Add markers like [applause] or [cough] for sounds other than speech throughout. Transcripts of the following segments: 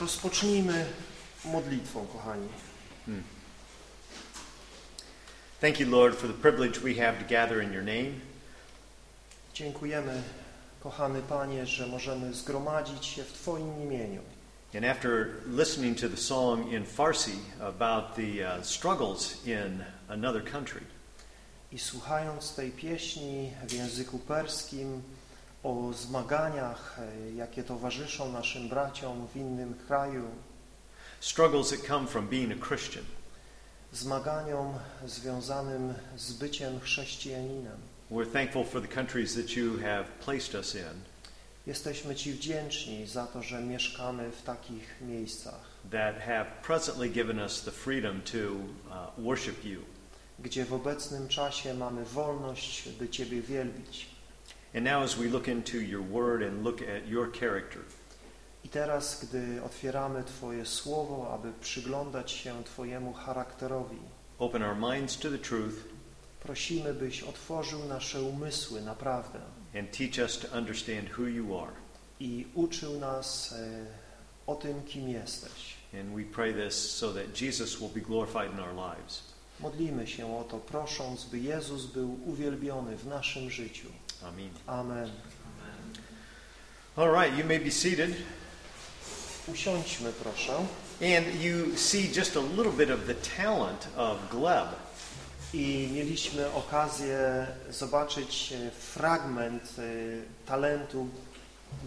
Rozpocznijmy modlitwą, kochani. Thank you, Lord, for the privilege we have to gather in your name. Dziękujemy, kochany Panie, że możemy zgromadzić się w Twoim imieniu. And after listening to the song in Farsi about the uh, struggles in another country, I słuchając tej pieśni w języku perskim o zmaganiach, e, jakie towarzyszą naszym braciom w innym kraju, struggles that come from being a Christian, zmaganiom związanym z byciem chrześcijaninem, we're thankful for the countries that you have placed us in jesteśmy Ci wdzięczni za to, że mieszkamy w takich miejscach, that have presently given us the freedom to uh, worship you. gdzie w obecnym czasie mamy wolność, by Ciebie wielbić. And now, as we look into your word and look at your character, I teraz, gdy otwieramy Twoje słowo, aby przyglądać się Twojemu charakterowi, open our minds to the truth prosimy, byś otworzył nasze umysły naprawdę and teach us to understand who you are. i uczył nas e, o tym, kim jesteś. And we pray this so that Jesus will be glorified in our lives. Modlimy się o to, prosząc, by Jezus był uwielbiony w naszym życiu. Amen. Amen. All right, you may be seated. Usiądźmy, proszę. And you see just a little bit of the talent of Gleb. I mieliśmy okazję zobaczyć e, fragment e, talentu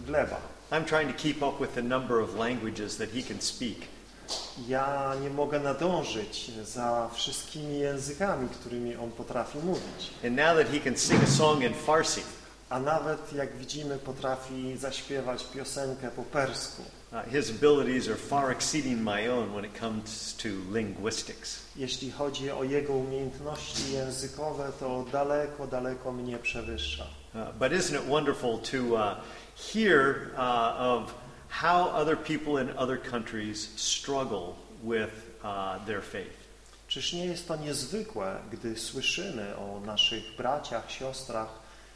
Gleba. I'm trying to keep up with the number of languages that he can speak. Ja nie mogę nadążyć za wszystkimi językami, którymi on potrafi mówić. And now that he can sing a song in Farsi, A nawet, jak widzimy, potrafi zaśpiewać piosenkę po persku. uh, his abilities are far exceeding my own when it comes to linguistics. Jeśli chodzi o jego umiejętności językowe, to daleko, daleko mnie przewyższa. Uh, but isn't it wonderful to uh, hear uh, of how other people in other countries struggle with uh, their faith? Czyż nie jest to niezwykłe, gdy słyszymy o naszych braciach, siostrach,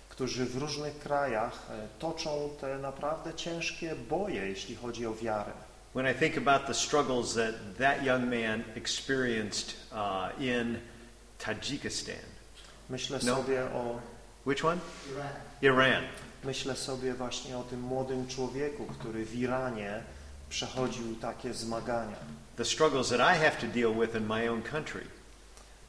którzy w różnych krajach toczą te naprawdę ciężkie boje, jeśli chodzi o wiarę. When I think about the struggles that that young man experienced uh, in Tajikistan, Myślę No. sobie o which one? Iran. Myślę sobie właśnie o tym młodym człowieku, który w Iranie przechodził takie zmagania. The struggles that I have to deal with in my own country.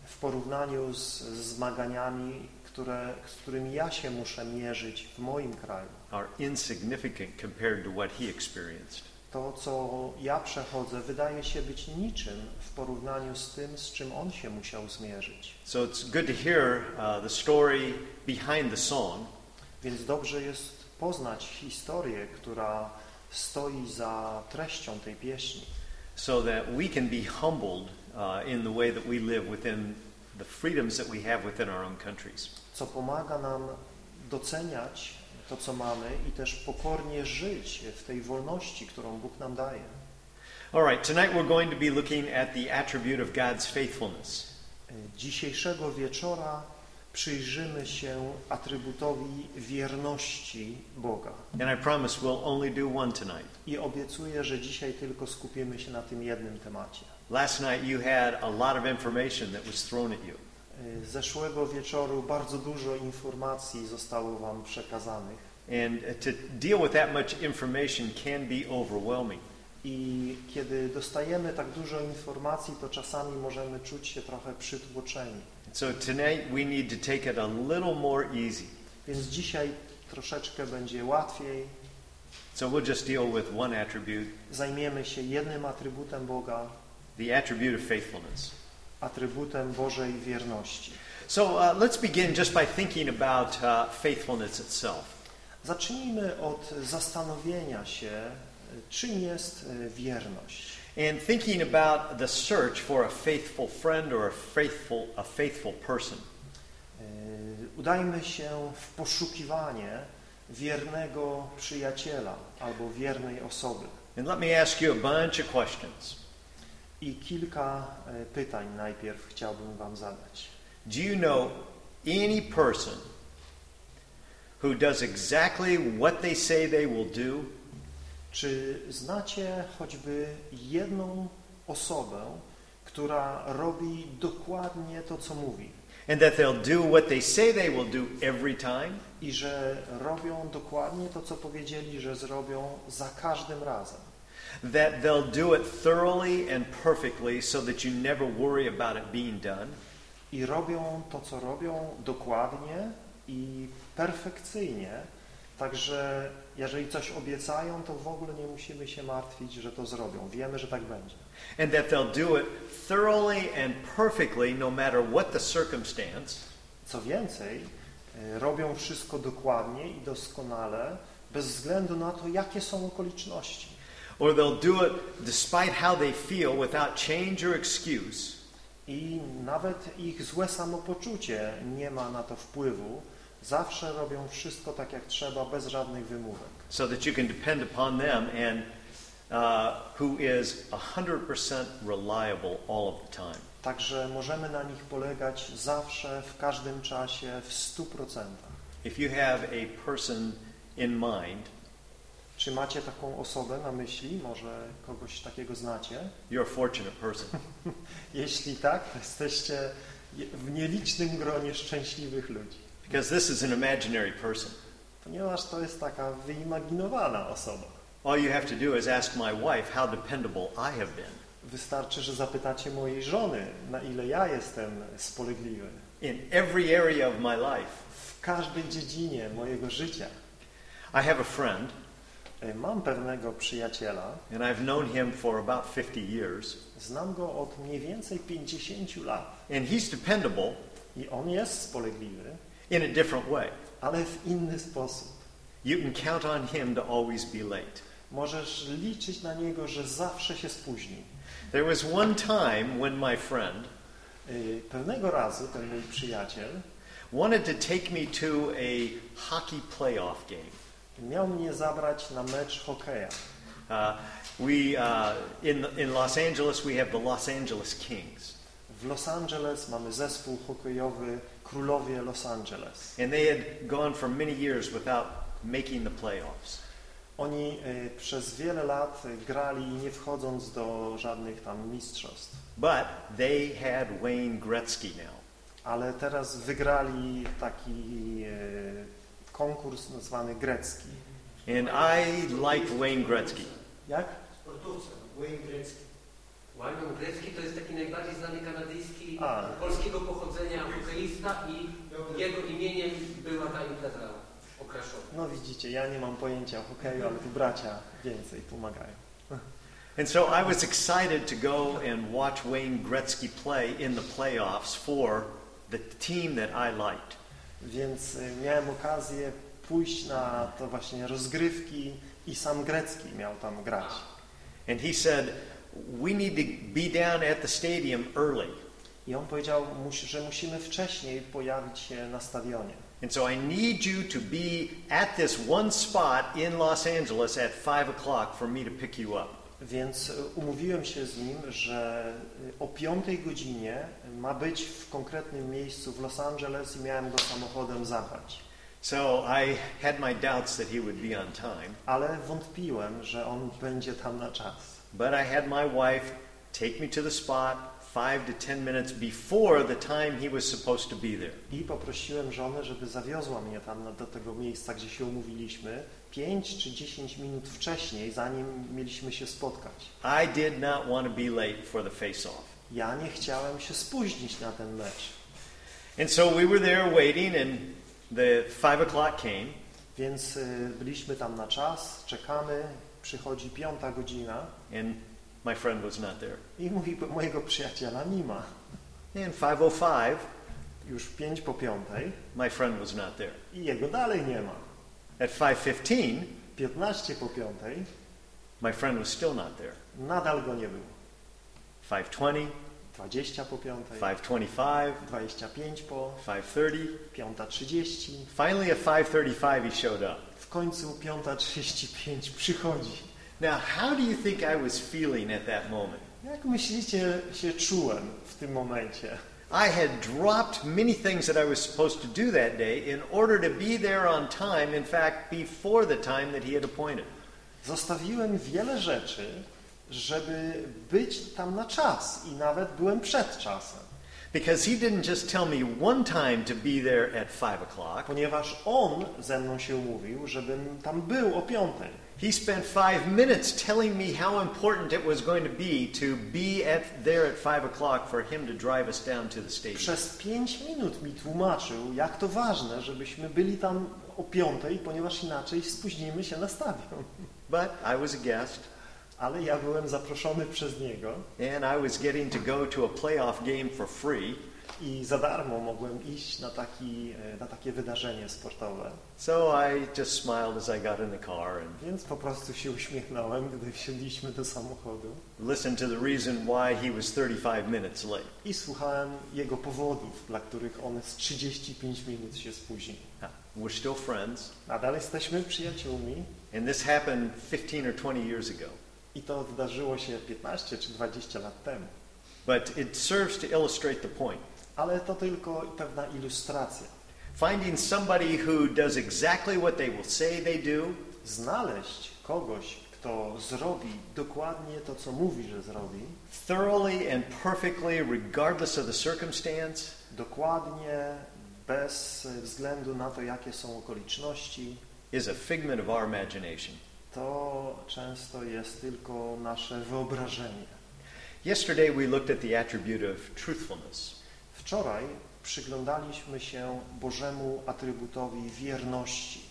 W porównaniu z, z zmaganiami, które, z którymi ja się muszę mierzyć w moim kraju. are insignificant compared to what he experienced. To, co ja przechodzę, wydaje się być niczym w porównaniu z tym, z czym on się musiał zmierzyć. So it's good to hear uh, the story behind the song Więc dobrze jest poznać historię, która stoi za treścią tej pieśni, so that we can be humbled uh, in the way that we live within the freedoms that we have within our own countries. co pomaga nam doceniać to, co mamy i też pokornie żyć w tej wolności, którą Bóg nam daje. All right, tonight we're going to be looking at the attribute of God's faithfulness. Dzisiejszego wieczora przyjrzymy się atrybutowi wierności Boga. And I promise we'll only do one tonight. I obiecuję, że dzisiaj tylko skupimy się na tym jednym temacie. Last night you had a lot of information that was thrown at you. Zeszłego wieczoru bardzo dużo informacji zostało Wam przekazanych And uh, to deal with that much information can be overwhelming. i kiedy dostajemy tak dużo informacji, to czasami możemy czuć się trochę przytłoczeni. So tonight we need to take it a little more easy. Więc dzisiaj troszeczkę będzie łatwiej. So we'll just deal with one attribute, Zajmiemy się jednym atrybutem Boga, the attribute of faithfulness. atrybutem Bożej wierności. So uh, let's begin just by thinking about uh, faithfulness itself. Zacznijmy od zastanowienia się, czym jest e, wierność. And thinking about the search for a faithful friend or a faithful, a faithful person. E, Udajmy się w poszukiwanie wiernego przyjaciela albo wiernej osoby. And let me ask you a bunch of questions. I kilka e, pytań najpierw chciałbym Wam zadać. Do you know any person who does exactly what they say they will do Czy znacie choćby jedną osobę, która robi dokładnie to, co mówi? And that they'll do what they say they will do every time? I że robią dokładnie to, co powiedzieli, że zrobią za każdym razem. That they'll do it thoroughly and perfectly so that you never worry about it being done? I robią to, co robią dokładnie i perfekcyjnie, także jeżeli coś obiecają, to w ogóle nie musimy się martwić, że to zrobią. Wiemy, że tak będzie. And that they'll do it thoroughly and perfectly no matter what the circumstance? Co więcej, e, robią wszystko dokładnie i doskonale, bez względu na to, jakie są okoliczności. Or they'll do it despite how they feel without change or excuse? I nawet ich złe samopoczucie nie ma na to wpływu. Zawsze robią wszystko tak, jak trzeba, bez żadnych wymówek. So that you can depend upon them and uh, who is 100% reliable all of the time. Także możemy na nich polegać zawsze, w każdym czasie, w 100%. If you have a person in mind, Czy macie taką osobę na myśli? Może kogoś takiego znacie? you're a fortunate person. [laughs] Jeśli tak, to jesteście w nielicznym gronie szczęśliwych ludzi. Because this is an imaginary person. Ponieważ to jest taka wyimaginowana osoba. All you have to do is ask my wife how dependable I have been. Wystarczy, że zapytacie mojej żony, na ile ja jestem spolegliwy. In every area of my life. W każdej dziedzinie mojego życia. I have a friend, E, Mam pewnego przyjaciela, and I've known him for about 50 years, znam go od mniej więcej 50 lat and he's dependable i on jest spolegliwy, in a different way. ale w inny sposób. You can count on him to always be late. Możesz liczyć na niego, że zawsze się spóźni. There was one time when my friend E, Pewnego razu ten mój przyjaciel wanted to take me to a hockey playoff game. miał mnie zabrać na mecz hokeja. Uh, we uh, in in Los Angeles we have the Los Angeles Kings, W Los Angeles mamy zespół hokejowy Królowie Los Angeles. and they had gone for many years without making the playoffs. Oni e, przez wiele lat grali nie wchodząc do żadnych tam mistrzostw. But they had Wayne Gretzky now. Ale teraz wygrali taki e, konkurs nazwany grecki. And I liked Wayne Gretzky. Jak? Sportowca, Wayne Gretzky. Wayne Gretzky to jest taki najbardziej znany kanadyjski, A. polskiego pochodzenia hokeista i jego imieniem była ta impreza okraszona. No widzicie, ja nie mam pojęcia o hokeju, ale tu bracia więcej pomagają. [laughs] And so I was excited to go and watch Wayne Gretzky play in the playoffs for the team that I liked. Więc e, miałem okazję pójść na to właśnie rozgrywki i sam Grecki miał tam grać. And he said, We need to be down at the stadium early. I on powiedział, że musimy wcześniej pojawić się na stadionie. And so I need you to be at this one spot in Los Angeles at 5 o'clock for me to pick you up. Więc e, umówiłem się z nim, że e, o 5 godzinie ma być w konkretnym miejscu w Los Angeles i miałem go samochodem zabrać. So I had my doubts that he would be on time. Ale wątpiłem, że on będzie tam na czas. But I had my wife take me to the spot five to ten minutes before the time he was supposed to be there. I poprosiłem żonę, żeby zawiozła mnie tam do tego miejsca, gdzie się umówiliśmy, 5 czy 10 minut wcześniej, zanim mieliśmy się spotkać. I did not want to be late for the face-off. Ja nie chciałem się spóźnić na ten mecz. And so we were there waiting, and the five o'clock came, Więc y, byliśmy tam na czas, czekamy, przychodzi piąta godzina and my friend was not there. i mówi, mojego przyjaciela nie ma. And 5:05, Już 5 po piątej my friend was not there. i jego dalej nie ma. At 5:15, 15 po piątej my friend was still not there. nadal go nie było. 5:20, 20 po piątej, 5:25, 25 po, 5:30. 5.30. Finally, at 5:35, he showed up. Końcu 5.35 przychodzi. Now, how do you think I was feeling at that moment? Jak myślicie się czułem w tym momencie? I had dropped many things that I was supposed to do that day in order to be there on time, in fact, before the time that he had appointed. Zostawiłem wiele rzeczy, żeby być tam na czas i nawet byłem przed czasem. Because he didn't just tell me one time to be there at 5 o'clock. Ponieważ on ze mną się umówił, żebym tam był o piątej. He spent five minutes telling me how important it was going to be to be at, there at 5 o'clock for him to drive us down to the stadium. Przez pięć minut mi tłumaczył, jak to ważne, żebyśmy byli tam o piątej, ponieważ inaczej spóźnimy się na stadion. But I was a guest, Ale ja byłem zaproszony przez niego and I was getting to go to a playoff game for free. i za darmo mogłem iść na, taki, e, na takie wydarzenie sportowe. So I just smiled as I got in the car and Więc po prostu się uśmiechnąłem, gdy wsiedliśmy do samochodu listened to the reason why he was 35 minutes late. i słuchałem jego powodów, dla których on z 35 minut się spóźnił. We're still friends, Nadal jesteśmy przyjaciółmi and this happened 15 or 20 years ago. I to wydarzyło się 15 czy 20 lat temu. But it serves to illustrate the point. Ale to tylko pewna ilustracja. Finding somebody who does exactly what they will say they do Znaleźć kogoś, kto zrobi dokładnie to, co mówi, że zrobi, thoroughly and perfectly, regardless of the circumstance, dokładnie, bez względu na to, jakie są okoliczności, is a figment of our imagination. To często jest tylko nasze wyobrażenie. Yesterday we looked at the attribute of truthfulness. Wczoraj przyglądaliśmy się Bożemu atrybutowi wierności.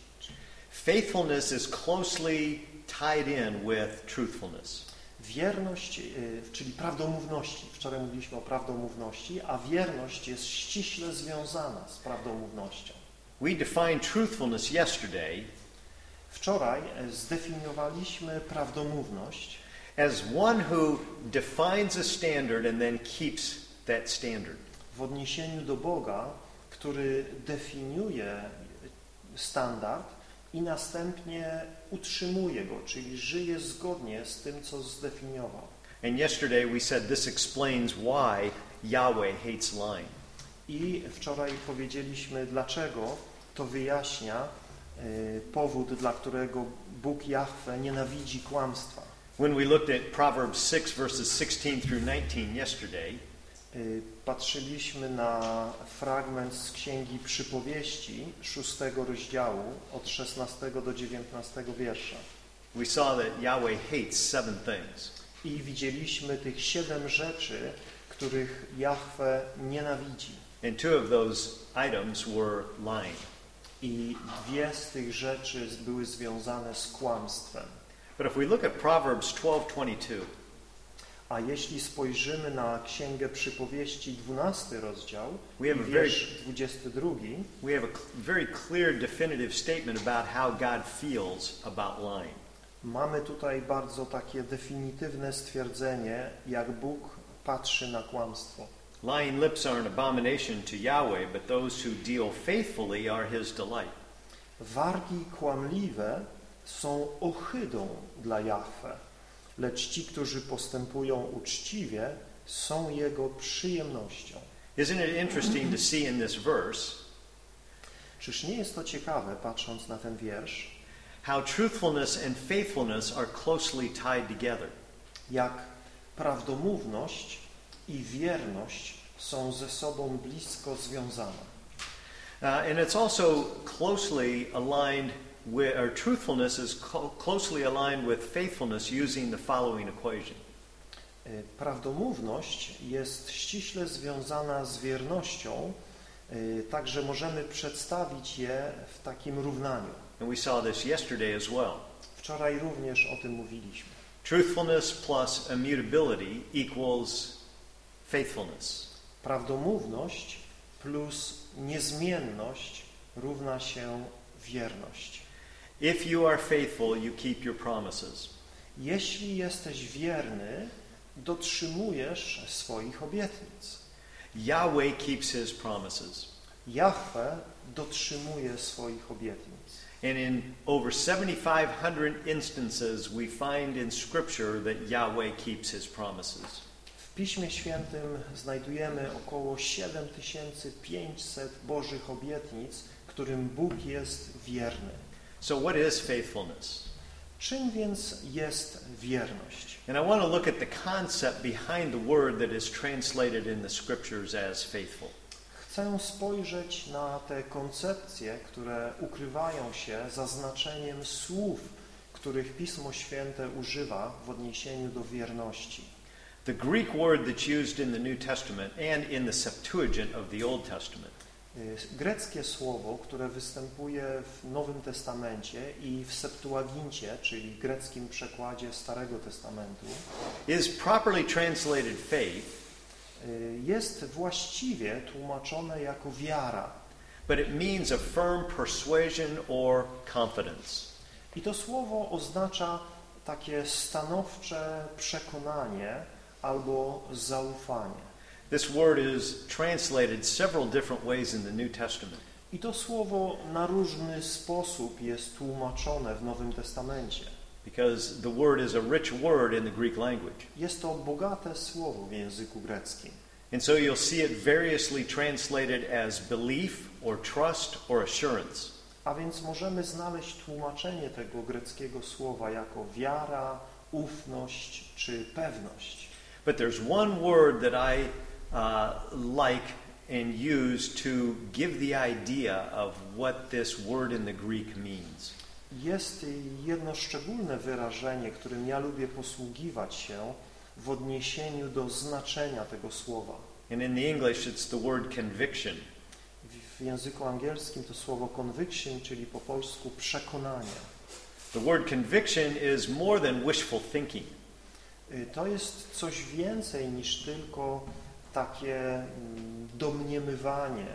Faithfulness is closely tied in with truthfulness. Wierność, y, czyli prawdomówności. Wczoraj mówiliśmy o prawdomówności, a wierność jest ściśle związana z prawdomównością. We defined truthfulness yesterday Wczoraj e, zdefiniowaliśmy prawdomówność as one who defines a standard and then keeps that standard. w odniesieniu do Boga, który definiuje standard i następnie utrzymuje go, czyli żyje zgodnie z tym, co zdefiniował. And yesterday we said this explains why Yahweh hates lying. I wczoraj powiedzieliśmy, dlaczego to wyjaśnia powód, dla którego Bóg Jahwe nienawidzi kłamstwa. When we looked at Proverbs 6 verses 16 through 19 yesterday, Y, Patrzyliśmy na fragment z Księgi Przypowieści, szóstego rozdziału, od 16 do 19 wiersza. we saw that Yahweh hates seven things. I widzieliśmy tych siedem rzeczy, których Jahwe nienawidzi. And two of those items were lying. I dwie z tych rzeczy były związane z kłamstwem. But if we look at Proverbs 12:22, A jeśli spojrzymy na Księgę Przypowieści, 12 rozdział, We have a very- wiersz 22, we have a very clear definitive statement about how God feels about lying. mamy tutaj bardzo takie definitywne stwierdzenie, jak Bóg patrzy na kłamstwo. Lying lips are an abomination to Yahweh, but those who deal faithfully are his delight. Wargi kłamliwe są ohydą dla Jahwe, lecz ci, którzy postępują uczciwie, są Jego przyjemnością. Isn't it interesting to see in this verse Czyż nie jest to ciekawe, patrząc na ten wiersz, how truthfulness and faithfulness are closely tied together? jak prawdomówność i wierność są ze sobą blisko związane. Uh, and it's also closely aligned with, or truthfulness is closely aligned with faithfulness using the following equation. Y, Prawdomówność jest ściśle związana z wiernością, y, także możemy przedstawić je w takim równaniu. And we saw this yesterday as well. Wczoraj również o tym mówiliśmy. Truthfulness plus immutability equals faithfulness. Prawdomówność plus niezmienność równa się wierność. If you are faithful, you keep your promises. Jeśli jesteś wierny, dotrzymujesz swoich obietnic. Yahweh keeps his promises. Jahwe dotrzymuje swoich obietnic. And in over 7,500 instances, we find in Scripture that Yahweh keeps his promises. W Piśmie Świętym znajdujemy około 7500 Bożych obietnic, którym Bóg jest wierny. So, what is faithfulness? Czym więc jest wierność? And I want to look at the concept behind the word that is translated in the scriptures as faithful. Chcę spojrzeć na te koncepcje, które ukrywają się za znaczeniem słów, których Pismo Święte używa w odniesieniu do wierności. The Greek word that's used in the New Testament and in the Septuagint of the Old Testament Greckie słowo, które występuje w Nowym Testamencie i w Septuagincie, czyli greckim przekładzie Starego Testamentu, is properly translated faith, y, jest właściwie tłumaczone jako wiara. but it means a firm persuasion or confidence. I to słowo oznacza takie stanowcze przekonanie albo zaufanie. This word is translated several different ways in the New Testament. I to słowo na różny sposób jest tłumaczone w Nowym Testamencie. because the word is a rich word in the Greek language. Jest to bogate słowo w języku greckim. And so you'll see it variously translated as belief or trust or assurance. A więc możemy znaleźć tłumaczenie tego greckiego słowa jako wiara, ufność czy pewność. But there's one word that I uh, like and use to give the idea of what this word in the Greek means. Jest jedno szczególne wyrażenie, którym ja lubię posługiwać się w odniesieniu do znaczenia tego słowa. And in the English, it's the word conviction. W- języku angielskim to słowo conviction, czyli po polsku przekonanie. The word conviction is more than wishful thinking. Y, To jest coś więcej niż tylko takie mm, domniemywanie.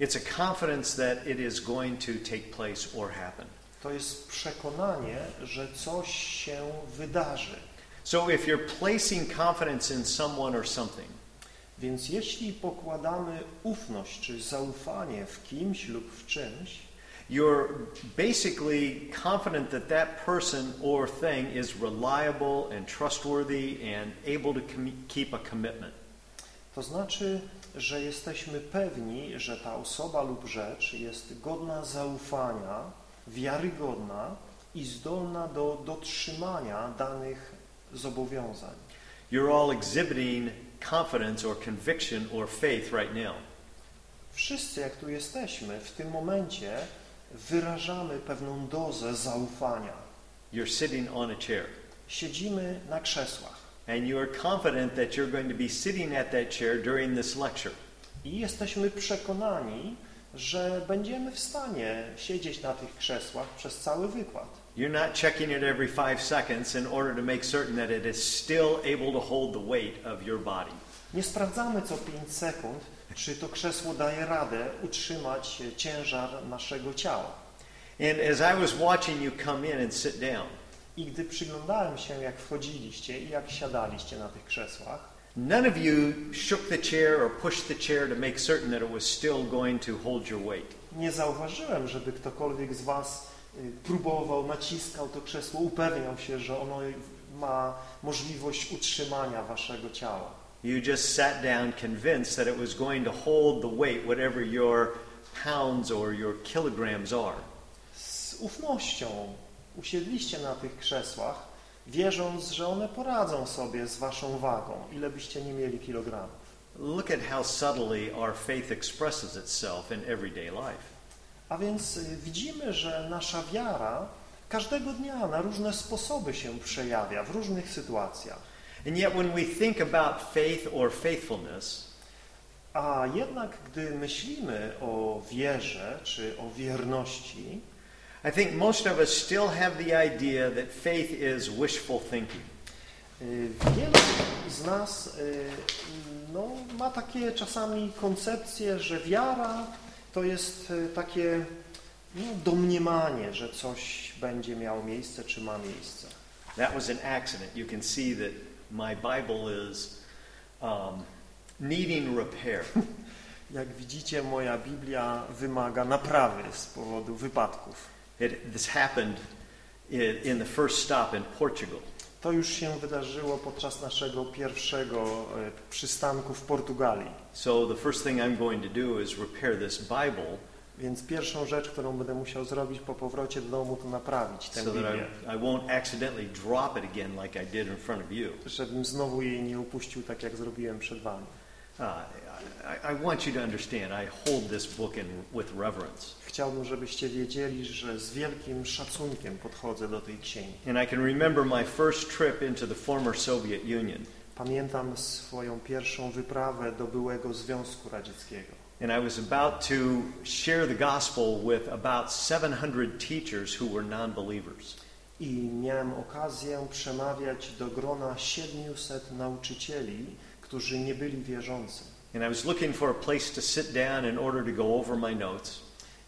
It's a confidence that it is going to take place or happen. To jest przekonanie, że coś się wydarzy. So if you're placing confidence in someone or something, Więc jeśli pokładamy ufność czy zaufanie w kimś lub w czymś, you're basically confident that that person or thing is reliable and trustworthy and able to keep a commitment. to znaczy, że jesteśmy pewni, że ta osoba lub rzecz jest godna zaufania, wiarygodna i zdolna do dotrzymania danych zobowiązań. You're all exhibiting confidence or conviction or faith right now. Wszyscy, jak tu jesteśmy, w tym momencie wyrażamy pewną dozę zaufania. You're sitting on a chair. Siedzimy na krzesłach And you are confident that you're going to be sitting at that chair during this lecture. i jesteśmy przekonani, że będziemy w stanie siedzieć na tych krzesłach przez cały wykład. You're not checking it every five seconds in order to make certain that it is still able to hold the weight of your body. Nie sprawdzamy co 5 sekund, czy to krzesło daje radę utrzymać ciężar naszego ciała. And as I was watching you come in and sit down, I gdy przyglądałem się, jak wchodziliście i jak siadaliście na tych krzesłach, none of you shook the chair or pushed the chair to make certain that it was still going to hold your weight. nie zauważyłem, żeby ktokolwiek z Was y, próbował, naciskał to krzesło, upewniał się, że ono ma możliwość utrzymania Waszego ciała. You just sat down convinced that it was going to hold the weight, whatever your pounds or your kilograms are. Z ufnością usiedliście na tych krzesłach, wierząc, że one poradzą sobie z Waszą wagą, ile byście nie mieli kilogramów. Look at how subtly our faith expresses itself in everyday life. A więc y, widzimy, że nasza wiara każdego dnia na różne sposoby się przejawia, w różnych sytuacjach. And yet, when we think about faith or faithfulness, A jednak, gdy myślimy o wierze czy o wierności, I think most of us still have the idea that faith is wishful thinking. y, wielu z nas y, no, ma takie czasami koncepcje, że wiara to jest y, takie no, domniemanie, że coś będzie miało miejsce czy ma miejsce. That was an accident. You can see that my Bible is um, needing repair. [laughs] Jak widzicie, moja Biblia wymaga naprawy z powodu wypadków. It, this happened in, in the first stop in Portugal. To już się wydarzyło podczas naszego pierwszego e, przystanku w Portugalii. So the first thing I'm going to do is repair this Bible Więc pierwszą rzecz, którą będę musiał zrobić po powrocie do domu, to naprawić tę so that Biblię. I, I won't accidentally drop it again like I did in front of you. Żebym znowu jej nie upuścił tak, jak zrobiłem przed wami. Uh, I, I want you to understand, I hold this book in, with reverence. Chciałbym, żebyście wiedzieli, że z wielkim szacunkiem podchodzę do tej księgi. And I can remember my first trip into the former Soviet Union. Pamiętam swoją pierwszą wyprawę do byłego Związku Radzieckiego. And I was about to share the gospel with about 700 teachers who were non believers. I miałem okazję przemawiać do grona 700 nauczycieli, którzy nie byli wierzący. And I was looking for a place to sit down in order to go over my notes.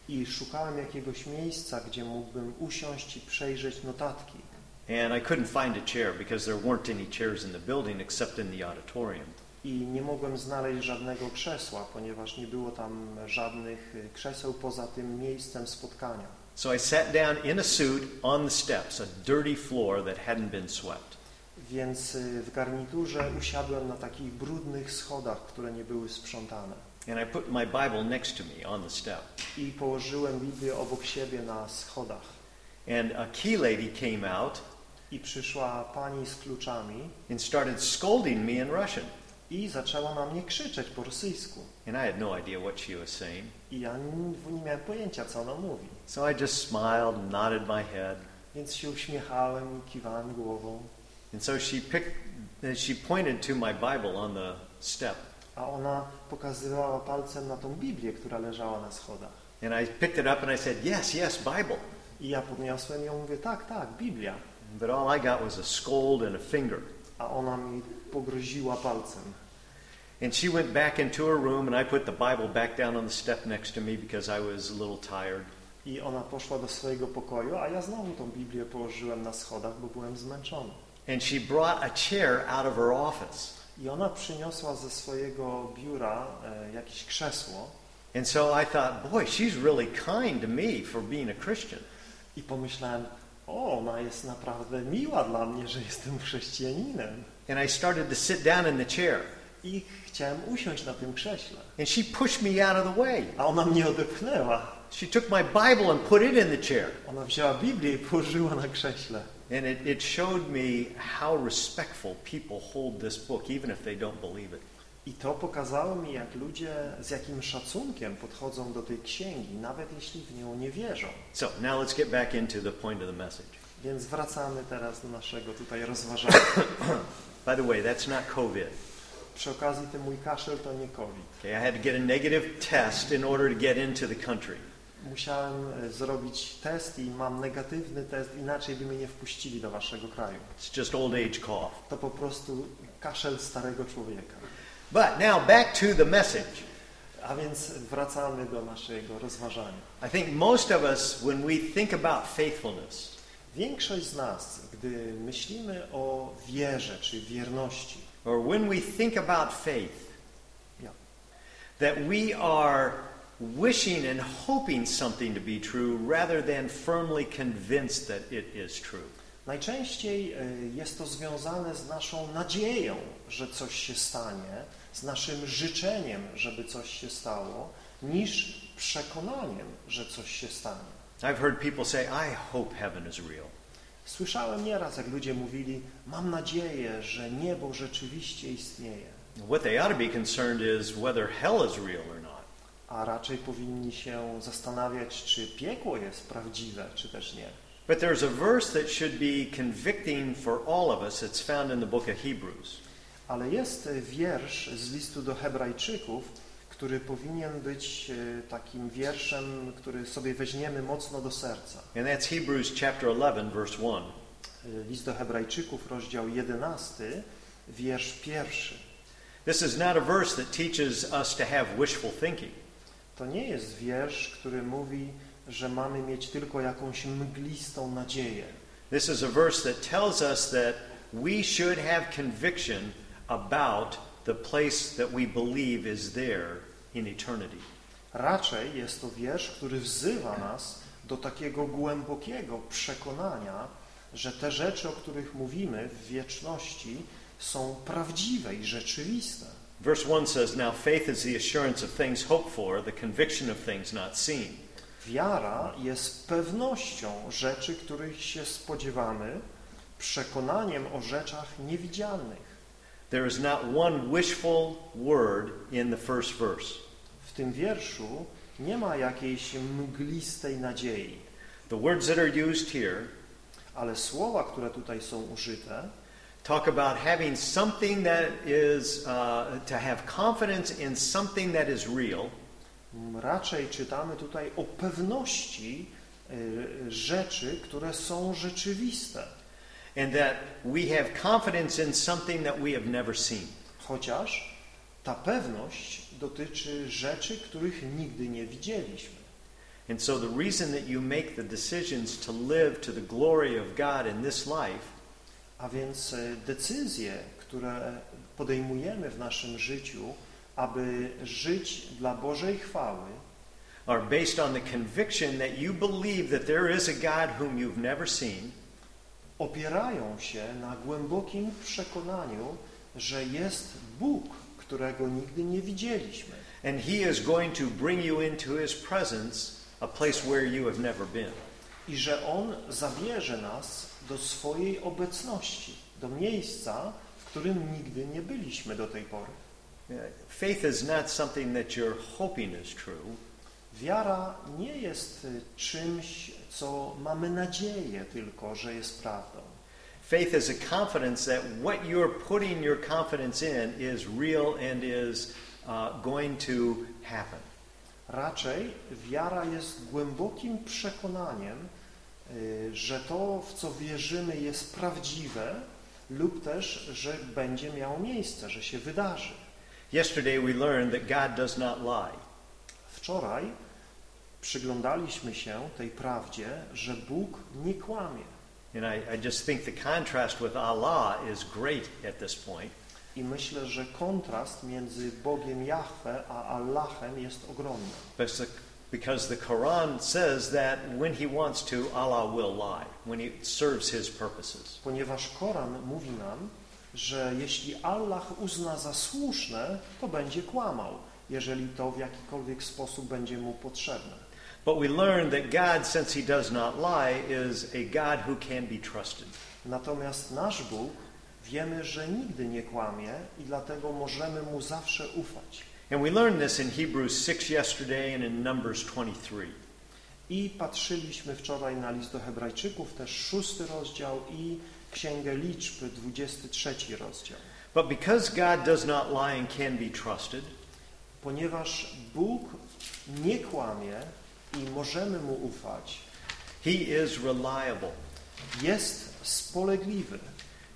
I szukałem jakiegoś miejsca, gdzie mógłbym usiąść i przejrzeć notatki. And I couldn't find a chair because there weren't any chairs in the building except in the auditorium. I nie mogłem znaleźć żadnego krzesła, ponieważ nie było tam żadnych y, krzeseł poza tym miejscem spotkania. So I sat down in a suit on the steps, a dirty floor that hadn't been swept. Więc y, w garniturze usiadłem na takich brudnych schodach, które nie były sprzątane. And I put my Bible next to me on the step. I położyłem Biblię obok siebie na schodach. And a key lady came out I przyszła pani z kluczami and started scolding me in Russian. I zaczęła na mnie krzyczeć po rosyjsku. And I had no idea what she was saying. I ja nie, miałem pojęcia, co ona mówi. So I just smiled and nodded my head. Więc się uśmiechałem i kiwałem głową. And so she picked, she pointed to my Bible on the step. A ona pokazywała palcem na tą Biblię, która leżała na schodach. And I picked it up and I said, Yes, yes, Bible. I ja podniosłem ją i mówię, tak, tak, Biblia. But all I got was a scold and a finger. A ona mi pogroziła palcem. And she went back into her room, and I put the Bible back down on the step next to me because I was a little tired. I ona poszła do swojego pokoju, a ja znowu tą Biblię położyłem na schodach, bo byłem zmęczony. And she brought a chair out of her office. I ona przyniosła ze swojego biura e, jakieś krzesło And so I thought, boy, she's really kind to me for being a Christian. i pomyślałem, o, ona jest naprawdę miła dla mnie, że jestem chrześcijaninem. And I started to sit down in the chair. I chciałem usiąść na tym krześle. And she pushed me out of the way. A ona mnie odepchnęła. She took my Bible and put it in the chair. Ona wzięła Biblię i położyła na krześle. And it, it showed me how respectful people hold this book, even if they don't believe it. I to pokazało mi, jak ludzie z jakim szacunkiem podchodzą do tej księgi, nawet jeśli w nią nie wierzą. So now let's get back into the point of the message. Więc wracamy teraz do naszego tutaj rozważania. [coughs] By the way, that's not COVID. Przy okazji ten mój kaszel to nie COVID. Okay, I had to get a negative test in order to get into the country. Musiałem e, zrobić test i mam negatywny test, inaczej by mnie nie wpuścili do waszego kraju. It's just old age cough. To po prostu kaszel starego człowieka. But now back to the message. A więc wracamy do naszego rozważania. I think most of us, when we think about faithfulness, Większość z nas, gdy myślimy o wierze czy wierności, or when we think about faith, Yeah. that we are wishing and hoping something to be true rather than firmly convinced that it is true. Najczęściej e, jest to związane z naszą nadzieją, że coś się stanie, z naszym życzeniem, żeby coś się stało, niż przekonaniem, że coś się stanie. I've heard people say, I hope heaven is real. Słyszałem nieraz, jak ludzie mówili, mam nadzieję, że niebo rzeczywiście istnieje, What they ought to be concerned is whether hell is real or not. a raczej powinni się zastanawiać, czy piekło jest prawdziwe, czy też nie. But there's a verse that should be convicting for all of us. It's found in the book of Hebrews. Ale jest wiersz z listu do Hebrajczyków, który powinien być e, takim wierszem, który sobie weźmiemy mocno do serca. And that's Hebrews chapter 11, verse 1. E, List do Hebrajczyków, rozdział 11, wiersz pierwszy. This is not a verse that teaches us to have wishful thinking. To nie jest wiersz, który mówi, że mamy mieć tylko jakąś mglistą nadzieję. This is a verse that tells us that we should have conviction about the place that we believe is there in eternity. Raczej jest to wiersz, który wzywa nas do takiego głębokiego przekonania, że te rzeczy, o których mówimy w wieczności, są prawdziwe i rzeczywiste. Verse 1 says, Now faith is the assurance of things hoped for, the conviction of things not seen. Wiara jest pewnością rzeczy, których się spodziewamy, przekonaniem o rzeczach niewidzialnych. There is not one wishful word in the first verse. W tym wierszu nie ma jakiejś mglistej nadziei, The words that are used here ale słowa, które tutaj są użyte, talk about having something that is, uh, to have confidence in something that is real, raczej czytamy tutaj o pewności y, rzeczy, które są rzeczywiste. and that we have confidence in something that we have never seen. Chociaż ta pewność dotyczy rzeczy, których nigdy nie widzieliśmy. And so the reason that you make the decisions to live to the glory of God in this life A więc e, decyzje, które podejmujemy w naszym życiu, aby żyć dla Bożej chwały, are based on the conviction that you believe that there is a God whom you've never seen, opierają się na głębokim przekonaniu, że jest Bóg, którego nigdy nie widzieliśmy. and He is going to bring you into His presence, a place where you have never been. I że On zabierze nas do swojej obecności, do miejsca, w którym nigdy nie byliśmy do tej pory. Faith is not something that you're hoping is true. Wiara nie jest y, czymś, co mamy nadzieję tylko, że jest prawdą. Faith is a confidence that what you're putting your confidence in is real and is uh, going to happen. Raczej wiara jest głębokim przekonaniem, y, że to, w co wierzymy, jest prawdziwe lub też, że będzie miało miejsce, że się wydarzy. Yesterday we learned that God does not lie. Wczoraj przyglądaliśmy się tej prawdzie, że Bóg nie kłamie. And I, I just think the contrast with Allah is great at this point. I myślę, że kontrast między Bogiem Jahwe a Allahem jest ogromny. Because the, Quran says that when He wants to, Allah will lie, when He serves His purposes. Ponieważ Koran mówi nam, że jeśli Allah uzna za słuszne, to będzie kłamał, jeżeli to w jakikolwiek sposób będzie mu potrzebne. But we learn that God, since He does not lie, is a God who can be trusted. Natomiast nasz Bóg wiemy, że nigdy nie kłamie i dlatego możemy mu zawsze ufać. And we learned this in Hebrews 6 yesterday and in Numbers 23. I patrzyliśmy wczoraj na list do Hebrajczyków, też szósty rozdział i Księgę Liczb, 23 rozdział. But because God does not lie and can be trusted, Ponieważ Bóg nie kłamie i możemy mu ufać, He is reliable. jest spolegliwy.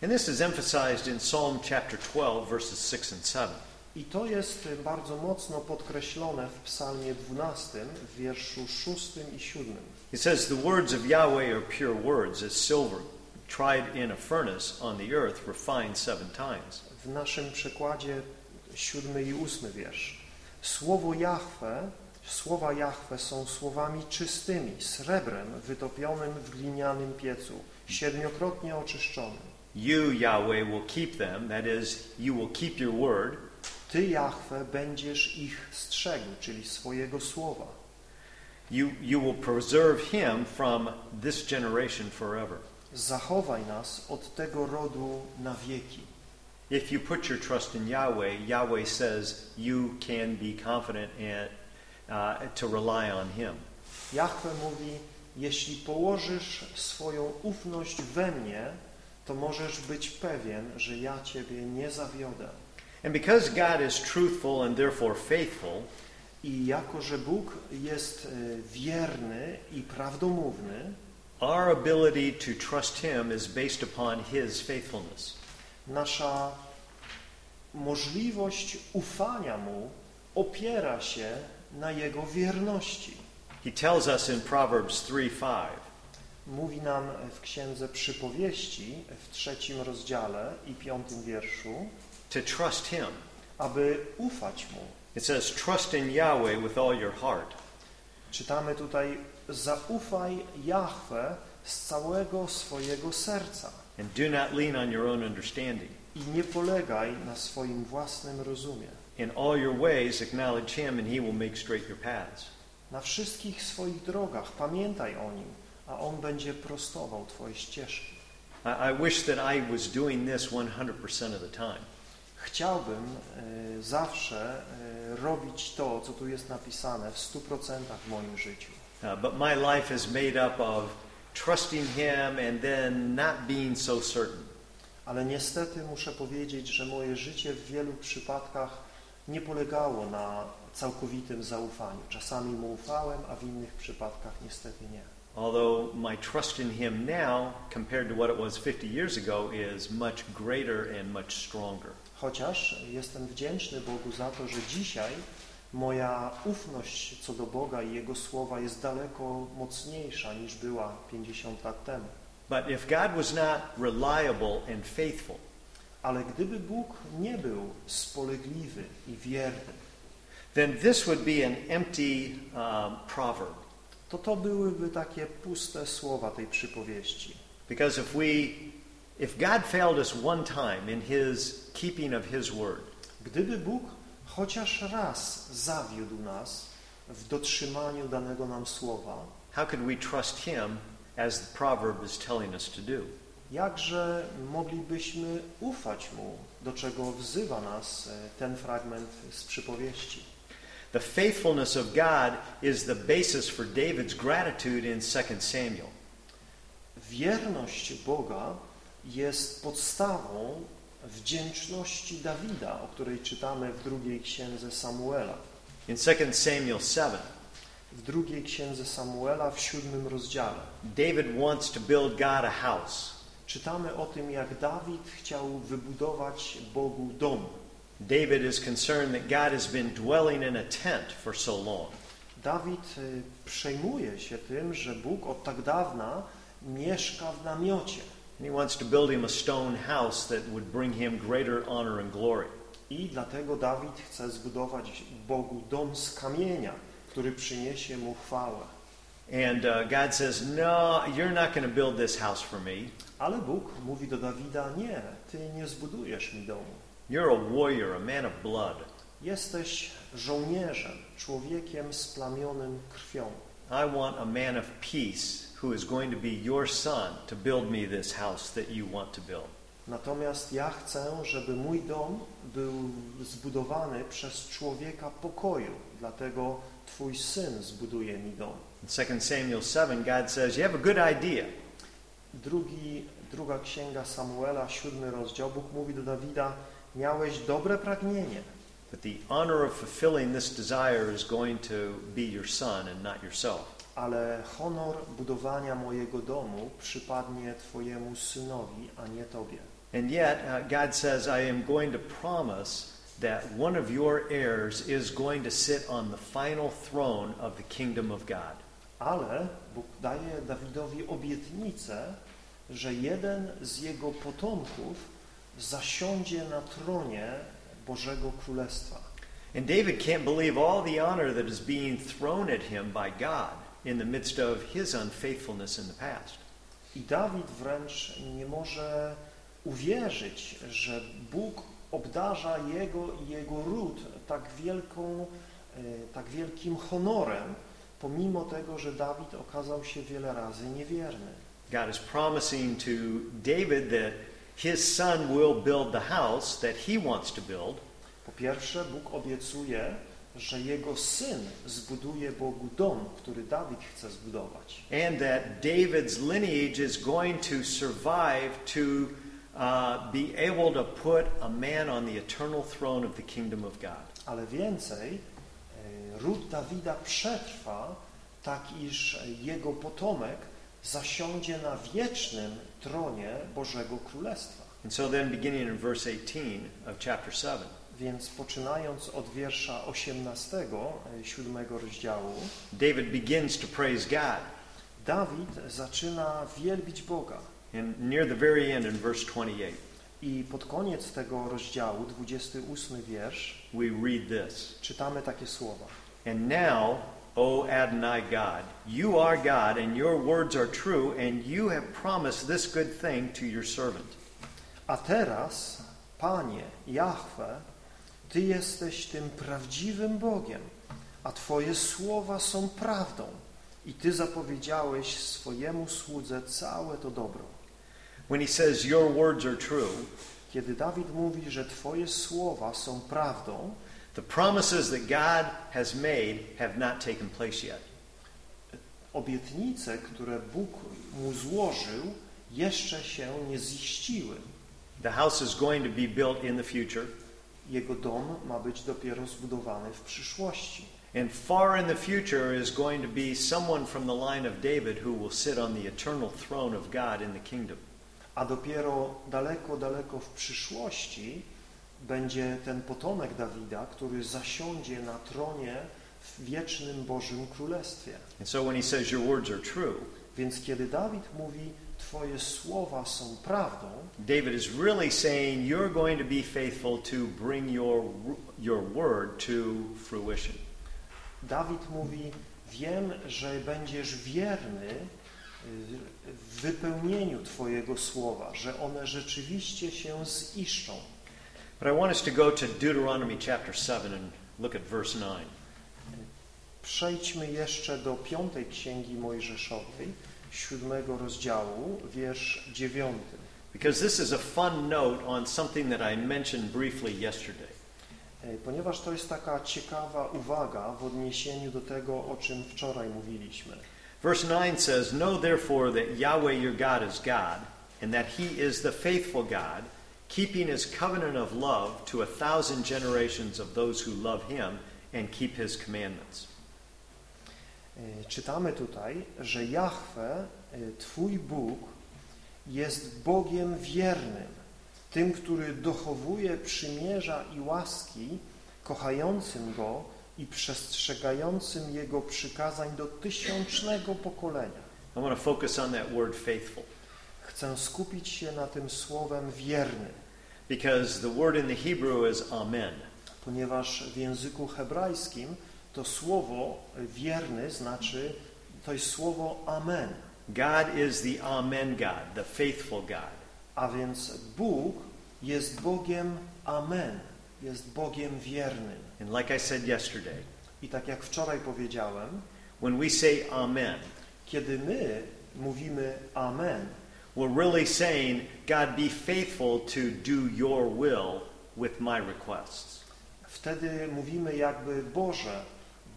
And this is emphasized in Psalm chapter 12, verses 6 and 7. I to jest bardzo mocno podkreślone w Psalmie 12, w wierszu 6 i 7. It says, The words of Yahweh are pure words, as silver tried in a furnace on the earth, refined seven times. W naszym przekładzie 7 i 8 wiersz. Słowo Jahwe, słowa Jahwe są słowami czystymi, srebrem wytopionym w glinianym piecu, siedmiokrotnie oczyszczonym. You, Yahweh, will keep them, that is, you will keep your word, Ty, Jahwe, będziesz ich strzegł, czyli swojego słowa. you, you will preserve him from this generation forever. Zachowaj nas od tego rodu na wieki. If you put your trust in Yahweh, Yahweh says you can be confident and uh, to rely on him. Jahwe mówi, jeśli położysz swoją ufność we mnie, to możesz być pewien, że ja Ciebie nie zawiodę. And because God is truthful and therefore faithful, I jako, że Bóg jest e, wierny i prawdomówny, our ability to trust him is based upon his faithfulness. nasza możliwość ufania Mu opiera się na Jego wierności. He tells us in Proverbs 3 5, Mówi nam w Księdze Przypowieści w trzecim rozdziale i piątym wierszu, to trust him. aby ufać Mu. It says, Trust in Yahweh with all your heart. Czytamy tutaj, zaufaj Jahwe z całego swojego serca And do not lean on your own understanding. i nie polegaj na swoim własnym rozumie. In all your ways acknowledge him and he will make straight your paths. Na wszystkich swoich drogach pamiętaj o nim, a on będzie prostował twoje ścieżki. I, I wish that I was doing this 100% of the time. Chciałbym e, zawsze e, robić to, co tu jest napisane w 100% w moim życiu. Uh, but my life is made up of trusting him and then not being so certain. Ale niestety muszę powiedzieć, że moje życie w wielu przypadkach nie polegało na całkowitym zaufaniu. Czasami mu ufałem, a w innych przypadkach niestety nie. Although my trust in him now, compared to what it was 50 years ago, is much greater and much stronger. Chociaż jestem wdzięczny Bogu za to, że dzisiaj moja ufność co do Boga i Jego Słowa jest daleko mocniejsza niż była 50 lat temu. But if God was not reliable and faithful, Ale gdyby Bóg nie był spolegliwy i wierny, then this would be an empty um, proverb. to to byłyby takie puste słowa tej przypowieści. Because if we, if God failed us one time in His keeping of His word, Gdyby Bóg chociaż raz zawiódł nas w dotrzymaniu danego nam słowa, how could we trust Him as the proverb is telling us to do? jakże moglibyśmy ufać Mu, do czego wzywa nas e, ten fragment z przypowieści. The faithfulness of God is the basis for David's gratitude in 2 Samuel. Wierność Boga jest podstawą wdzięczności Dawida, o której czytamy w drugiej księdze Samuela. In 2 Samuel 7, W drugiej księdze Samuela w siódmym rozdziale David wants to build God a house. czytamy o tym, jak Dawid chciał wybudować Bogu dom. David is concerned that God has been dwelling in a tent for so long. Dawid y, przejmuje się tym, że Bóg od tak dawna mieszka w namiocie And he wants to build him a stone house that would bring him greater honor and glory. i dlatego Dawid chce zbudować Bogu dom z kamienia, który przyniesie mu chwałę. And uh, God says, No, you're not going to build this house for me. Ale Bóg mówi do Dawida, nie, ty nie zbudujesz mi domu. You're a warrior, a man of blood. Jesteś żołnierzem, człowiekiem splamionym krwią. I want a man of peace who is going to be your son to build me this house that you want to build. Natomiast ja chcę, żeby mój dom był zbudowany przez człowieka pokoju. Dlatego twój syn zbuduje mi dom. In 2 Samuel 7, God says, You have a good idea. Drugi, druga księga Samuela, siódmy rozdział, Bóg mówi do Dawida, miałeś dobre pragnienie, But the honor of fulfilling this desire is going to be your son and not yourself. Ale honor budowania mojego domu przypadnie twojemu synowi, a nie tobie. And yet, uh, God says, I am going to promise that one of your heirs is going to sit on the final throne of the kingdom of God. Ale Bóg daje Dawidowi obietnicę, że jeden z jego potomków zasiądzie na tronie Bożego Królestwa. And David can't believe all the honor that is being thrown at him by God in the midst of his unfaithfulness in the past. I Dawid wręcz nie może uwierzyć, że Bóg obdarza jego i jego ród tak, wielką, e, tak wielkim honorem, pomimo tego, że Dawid okazał się wiele razy niewierny. God is promising to David that his son will build the house that he wants to build, Po pierwsze, Bóg obiecuje, że jego syn zbuduje Bogu dom, który Dawid chce zbudować. and that David's lineage is going to survive to uh, be able to put a man on the eternal throne of the kingdom of God. Ale więcej, e, ród Dawida przetrwa, tak iż jego potomek zasiądzie na wiecznym tronie Bożego Królestwa. And so then, beginning in verse 18 of chapter 7, Więc poczynając od wiersza 18, e, siódmego rozdziału, David begins to praise God. Dawid zaczyna wielbić Boga. And near the very end, in verse 28, I pod koniec tego rozdziału, 28 wiersz, we read this. czytamy takie słowa. And now, O Adonai God, you are God, and your words are true, and you have promised this good thing to your servant. A teraz, Panie, Jahwe, Ty jesteś tym prawdziwym Bogiem, a Twoje słowa są prawdą i Ty zapowiedziałeś swojemu słudze całe to dobro. When he says, Your words are true, Kiedy Dawid mówi, że Twoje słowa są prawdą, the promises that God has made have not taken place yet. obietnice, które Bóg mu złożył, jeszcze się nie ziściły. The house is going to be built in the future, Jego dom ma być dopiero zbudowany w przyszłości. and far in the future is going to be someone from the line of David who will sit on the eternal throne of God in the kingdom. A dopiero daleko, daleko w przyszłości będzie ten potomek Dawida, który zasiądzie na tronie w wiecznym Bożym Królestwie. And so when he says, Your words are true, Więc kiedy Dawid mówi, Twoje słowa są prawdą, David is really saying, You're going to be faithful to bring your, your word to fruition. Dawid mówi, wiem, że będziesz wierny y, w wypełnieniu Twojego słowa, że one rzeczywiście się ziszczą. But I want us to go to Deuteronomy chapter 7 and look at verse 9. Przejdźmy jeszcze do piątej księgi Mojżeszowej, siódmego rozdziału, wiersz dziewiąty. Because this is a fun note on something that I mentioned briefly yesterday. Ponieważ to jest taka ciekawa uwaga w odniesieniu do tego, o czym wczoraj mówiliśmy. Verse 9 says, Know therefore that Yahweh your God is God, and that he is the faithful God, keeping his covenant of love to a thousand generations of those who love him and keep his commandments. E, Czytamy tutaj, że Jahwe, e, Twój Bóg, jest Bogiem wiernym, tym, który dochowuje przymierza i łaski, kochającym Go i przestrzegającym Jego przykazań do tysiącznego pokolenia. I want to focus on that word faithful, Chcę skupić się na tym słowem wierny, because the word in the Hebrew is amen. ponieważ w języku hebrajskim to słowo wierny znaczy, to jest słowo amen, God is the amen God, the faithful God. a więc Bóg jest Bogiem amen, jest Bogiem wiernym. And like I said yesterday, I tak jak wczoraj powiedziałem, when we say amen, kiedy my mówimy amen, we're really saying, God, be faithful to do your will with my requests. wtedy mówimy jakby Boże,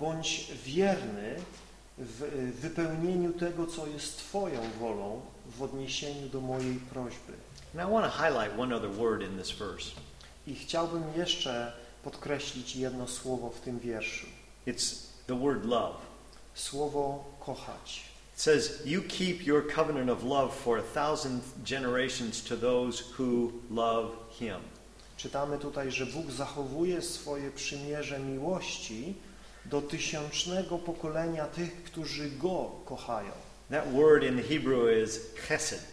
bądź wierny w w wypełnieniu tego, co jest Twoją wolą w odniesieniu do mojej prośby. And I want to highlight one other word in this verse. I chciałbym jeszcze podkreślić jedno słowo w tym wierszu. It's the word love. Słowo kochać. It says, You keep your covenant of love for a thousand generations to those who love him. Czytamy tutaj, że Bóg zachowuje swoje przymierze miłości do tysiącznego pokolenia tych, którzy Go kochają. That word in Hebrew is chesed.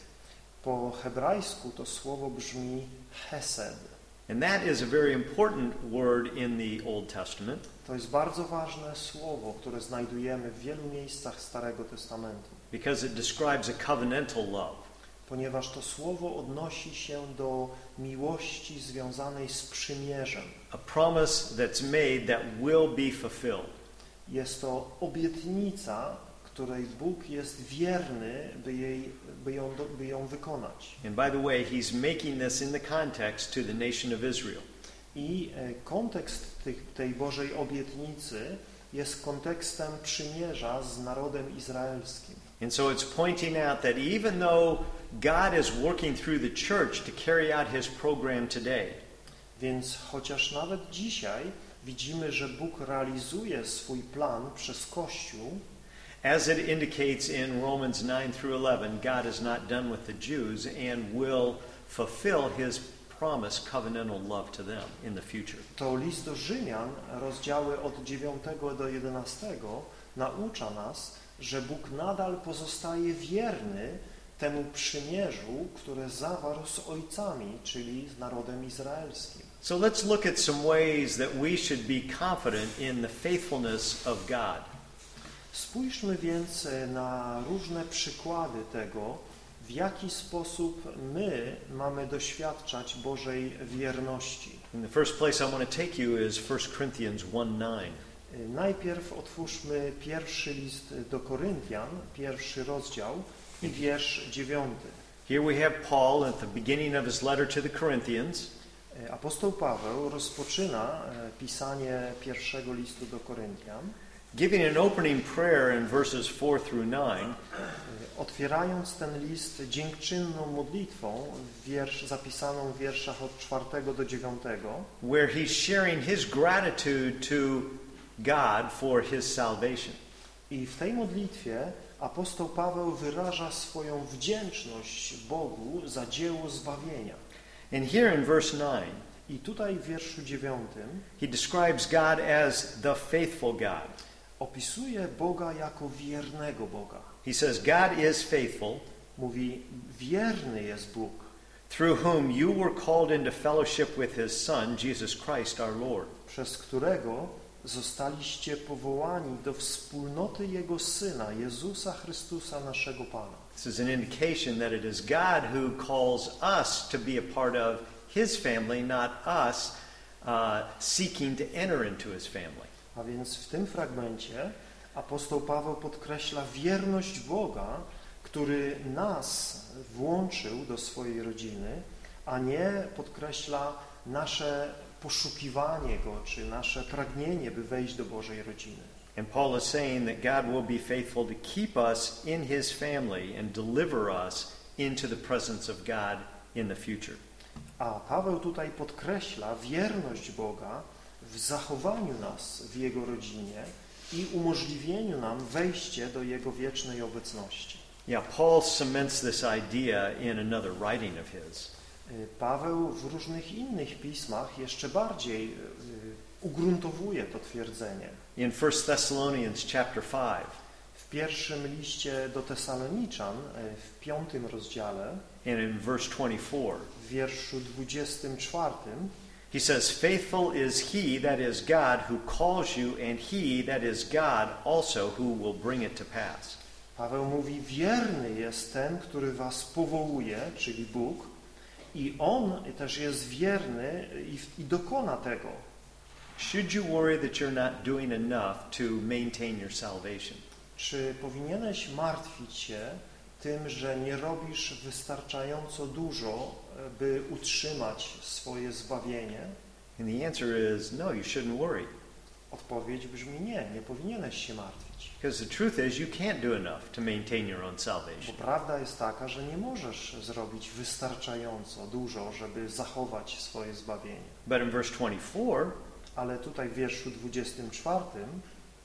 Po hebrajsku to słowo brzmi hesed. And that is a very important word in the Old Testament To jest bardzo ważne słowo, które znajdujemy w wielu miejscach Starego Testamentu, because it describes a covenantal love. Ponieważ to słowo odnosi się do miłości związanej z przymierzem. a promise that's made that will be fulfilled. Jest to obietnica, której Bóg jest wierny, by, jej, by, ją, by ją wykonać. And by the way, he's making this in the context to the nation of Israel. I e, kontekst tych, tej Bożej obietnicy jest kontekstem przymierza z narodem izraelskim. And so it's pointing out that even though God is working through the church to carry out his program today, Więc chociaż nawet dzisiaj widzimy, że Bóg realizuje swój plan przez Kościół, as it indicates in Romans 9 through 11, God is not done with the Jews and will fulfill his promised covenantal love to them in the future. to list do Rzymian, rozdziały od 9 do 11, naucza nas, że Bóg nadal pozostaje wierny temu przymierzu, które zawarł z ojcami, czyli z narodem izraelskim. So let's look at some ways that we should be confident in the faithfulness of God. Spójrzmy więc e, na różne przykłady tego, w jaki sposób my mamy doświadczać Bożej wierności. In the first place I want to take you is 1 Corinthians 1:9. Najpierw otwórzmy pierwszy list do Koryntian, pierwszy rozdział i wiersz dziewiąty. Here we have Paul at the beginning of his letter to the Corinthians. Y, Apostoł Paweł rozpoczyna e, pisanie pierwszego listu do Koryntian, giving an opening prayer in verses 4 through 9, y, otwierając ten list dziękczynną modlitwą, wiersz, zapisaną w wierszach od czwartego do dziewiątego, where he's sharing his gratitude to God for his salvation. I w tej modlitwie apostoł Paweł wyraża swoją wdzięczność Bogu za dzieło zbawienia. And here in verse 9, I tutaj w wierszu dziewiątym he describes God as the faithful God. opisuje Boga jako wiernego Boga. He says, God is faithful, Mówi, wierny jest Bóg, through whom you were called into fellowship with his Son, Jesus Christ our Lord. przez którego zostaliście powołani do wspólnoty Jego Syna, Jezusa Chrystusa, naszego Pana. This is an indication that it is God who calls us to be a part of his family, not us uh, seeking to enter into his family. A więc w tym fragmencie apostoł Paweł podkreśla wierność Boga, który nas włączył do swojej rodziny, a nie podkreśla nasze poszukiwanie Go, czy nasze pragnienie, by wejść do Bożej rodziny. And Paul is saying that God will be faithful to keep us in his family and deliver us into the presence of God in the future. A Paweł tutaj podkreśla wierność Boga w zachowaniu nas w Jego rodzinie i umożliwieniu nam wejście do Jego wiecznej obecności. Yeah, Paul cements this idea in another writing of his. Y, Paweł w różnych innych pismach jeszcze bardziej y, ugruntowuje to twierdzenie. In 1 Thessalonians chapter 5, W pierwszym liście do Tesaloniczan, y, w piątym rozdziale, and in verse 24, w wierszu 24, he says, Faithful is he that is God who calls you, and he that is God also who will bring it to pass. Paweł mówi, wierny jest ten, który was powołuje, czyli Bóg, i On też jest wierny i, i dokona tego. Should you worry that you're not doing enough to maintain your salvation? Czy powinieneś martwić się tym, że nie robisz wystarczająco dużo, e, by utrzymać swoje zbawienie? And the answer is no, you shouldn't worry. Odpowiedź brzmi nie, nie powinieneś się martwić. Because the truth is, you can't do enough to maintain your own Bo salvation. prawda jest taka, że nie możesz zrobić wystarczająco dużo, żeby zachować swoje zbawienie. But in verse 24, Ale tutaj w wierszu 24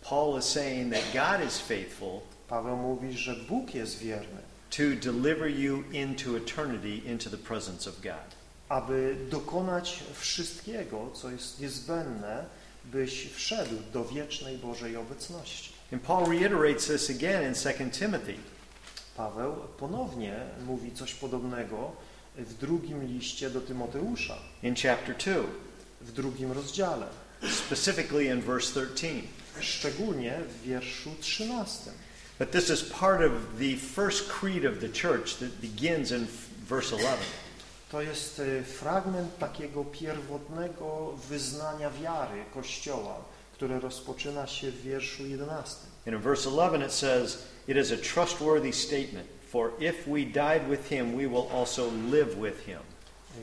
Paul is saying that God is faithful Paweł mówi, że Bóg jest wierny, to deliver you into eternity, into the presence of God. aby dokonać wszystkiego, co jest niezbędne, byś wszedł do wiecznej Bożej obecności. And Paul reiterates this again in 2 Timothy. Paweł ponownie mówi coś podobnego w drugim liście do Tymoteusza, in chapter 2, w drugim rozdziale, specifically in verse 13. szczególnie w wierszu 13. But this is part of the first creed of the church that begins in verse 11. To jest e, fragment takiego pierwotnego wyznania wiary Kościoła, które rozpoczyna się w wierszu 11. And in verse 11 it says, It is a trustworthy statement, for if we died with him, we will also live with him.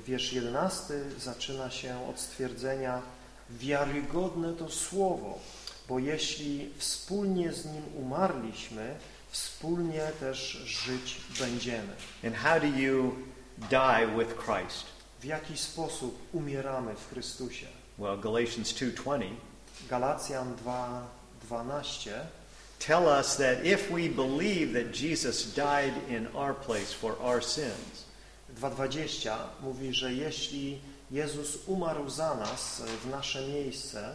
Wiersz 11 zaczyna się od stwierdzenia wiarygodne to słowo, bo jeśli wspólnie z nim umarliśmy, wspólnie też żyć będziemy. And how do you die with Christ? W jaki sposób umieramy w Chrystusie? Well, Galatians 2:20 Galacjan 2:12 tell us that if we believe that Jesus died in our place for our sins, 2:20 mówi, że jeśli Jezus umarł za nas w nasze miejsce,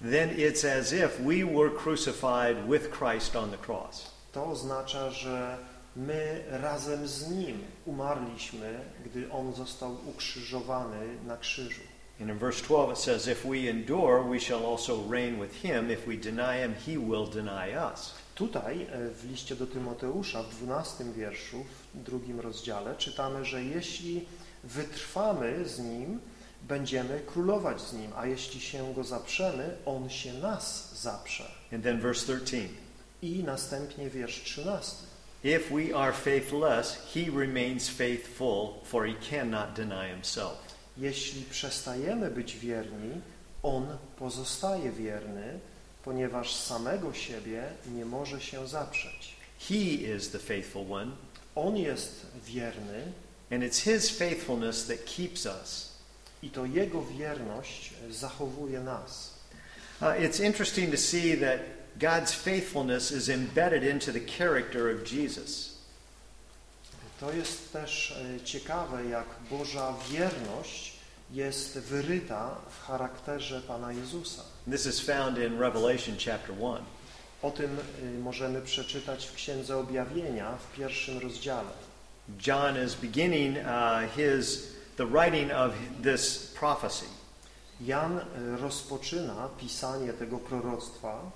then it's as if we were crucified with Christ on the cross. to oznacza, że my razem z Nim umarliśmy, gdy On został ukrzyżowany na krzyżu. And in verse 12 it says, If we endure, we shall also reign with him. If we deny him, he will deny us. Tutaj e, w liście do Tymoteusza w 12 wierszu, w drugim rozdziale czytamy, że jeśli wytrwamy z Nim, będziemy królować z Nim, a jeśli się Go zaprzemy, On się nas zaprze. And then verse 13 I następnie wiersz 13. If we are faithless, he remains faithful, for he cannot deny himself. Jeśli przestajemy być wierni, On pozostaje wierny, ponieważ samego siebie nie może się zaprzeć. He is the faithful one, On jest wierny and it's his faithfulness that keeps us. i to Jego wierność zachowuje nas. Uh, it's interesting to see that God's faithfulness is embedded into the character of Jesus. To jest też e, ciekawe, jak Boża wierność jest wyryta w charakterze Pana Jezusa. This is found in Revelation chapter 1. O tym y, możemy przeczytać w Księdze Objawienia w pierwszym rozdziale. John is beginning uh, his the writing of this prophecy, Jan y, rozpoczyna pisanie tego proroctwa.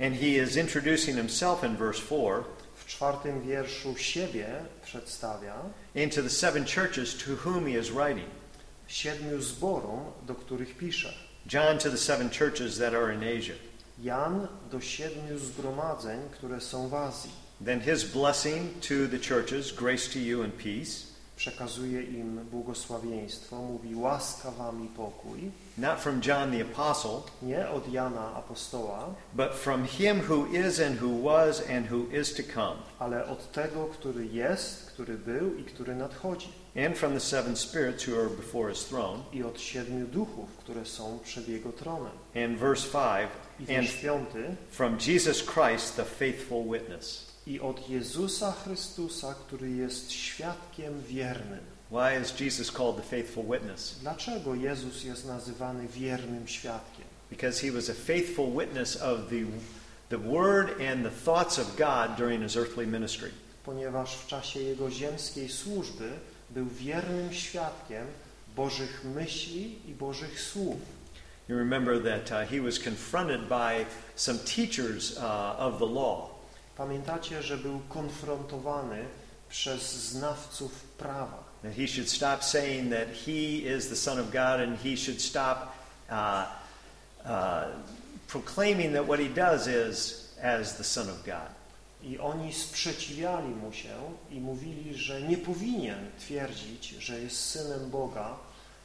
and he is introducing himself in verse 4 W czwartym wierszu siebie przedstawia into the seven churches to whom he is writing. siedmiu zborom, do których pisze. John to the seven churches that are in Asia. Jan do siedmiu zgromadzeń, które są w Azji. Then his blessing to the churches, grace to you and peace, Przekazuje im błogosławieństwo, mówi łaska wam i pokój. not from John the apostle, Nie od Jana apostoła, but from him who is and who was and who is to come, ale od tego, który jest, który był i który nadchodzi. and from the seven spirits who are before his throne. I od siedmiu duchów, które są przed Jego tronem. And verse 5, I and wiersz piąty. from Jesus Christ, the faithful witness. I od Jezusa Chrystusa, który jest świadkiem wiernym. Why is Jesus called the faithful witness? Dlaczego Jezus jest nazywany wiernym świadkiem? Because he was a faithful witness of the, the word and the thoughts of God during his earthly ministry. Ponieważ w czasie Jego ziemskiej służby był wiernym świadkiem Bożych myśli i Bożych słów. You remember that uh, he was confronted by some teachers uh, of the law. Pamiętacie, że był konfrontowany przez znawców prawa. That he should stop saying that he is the Son of God and he should stop uh, uh, proclaiming that what he does is as the Son of God. I oni sprzeciwiali mu się i mówili, że nie powinien twierdzić, że jest synem Boga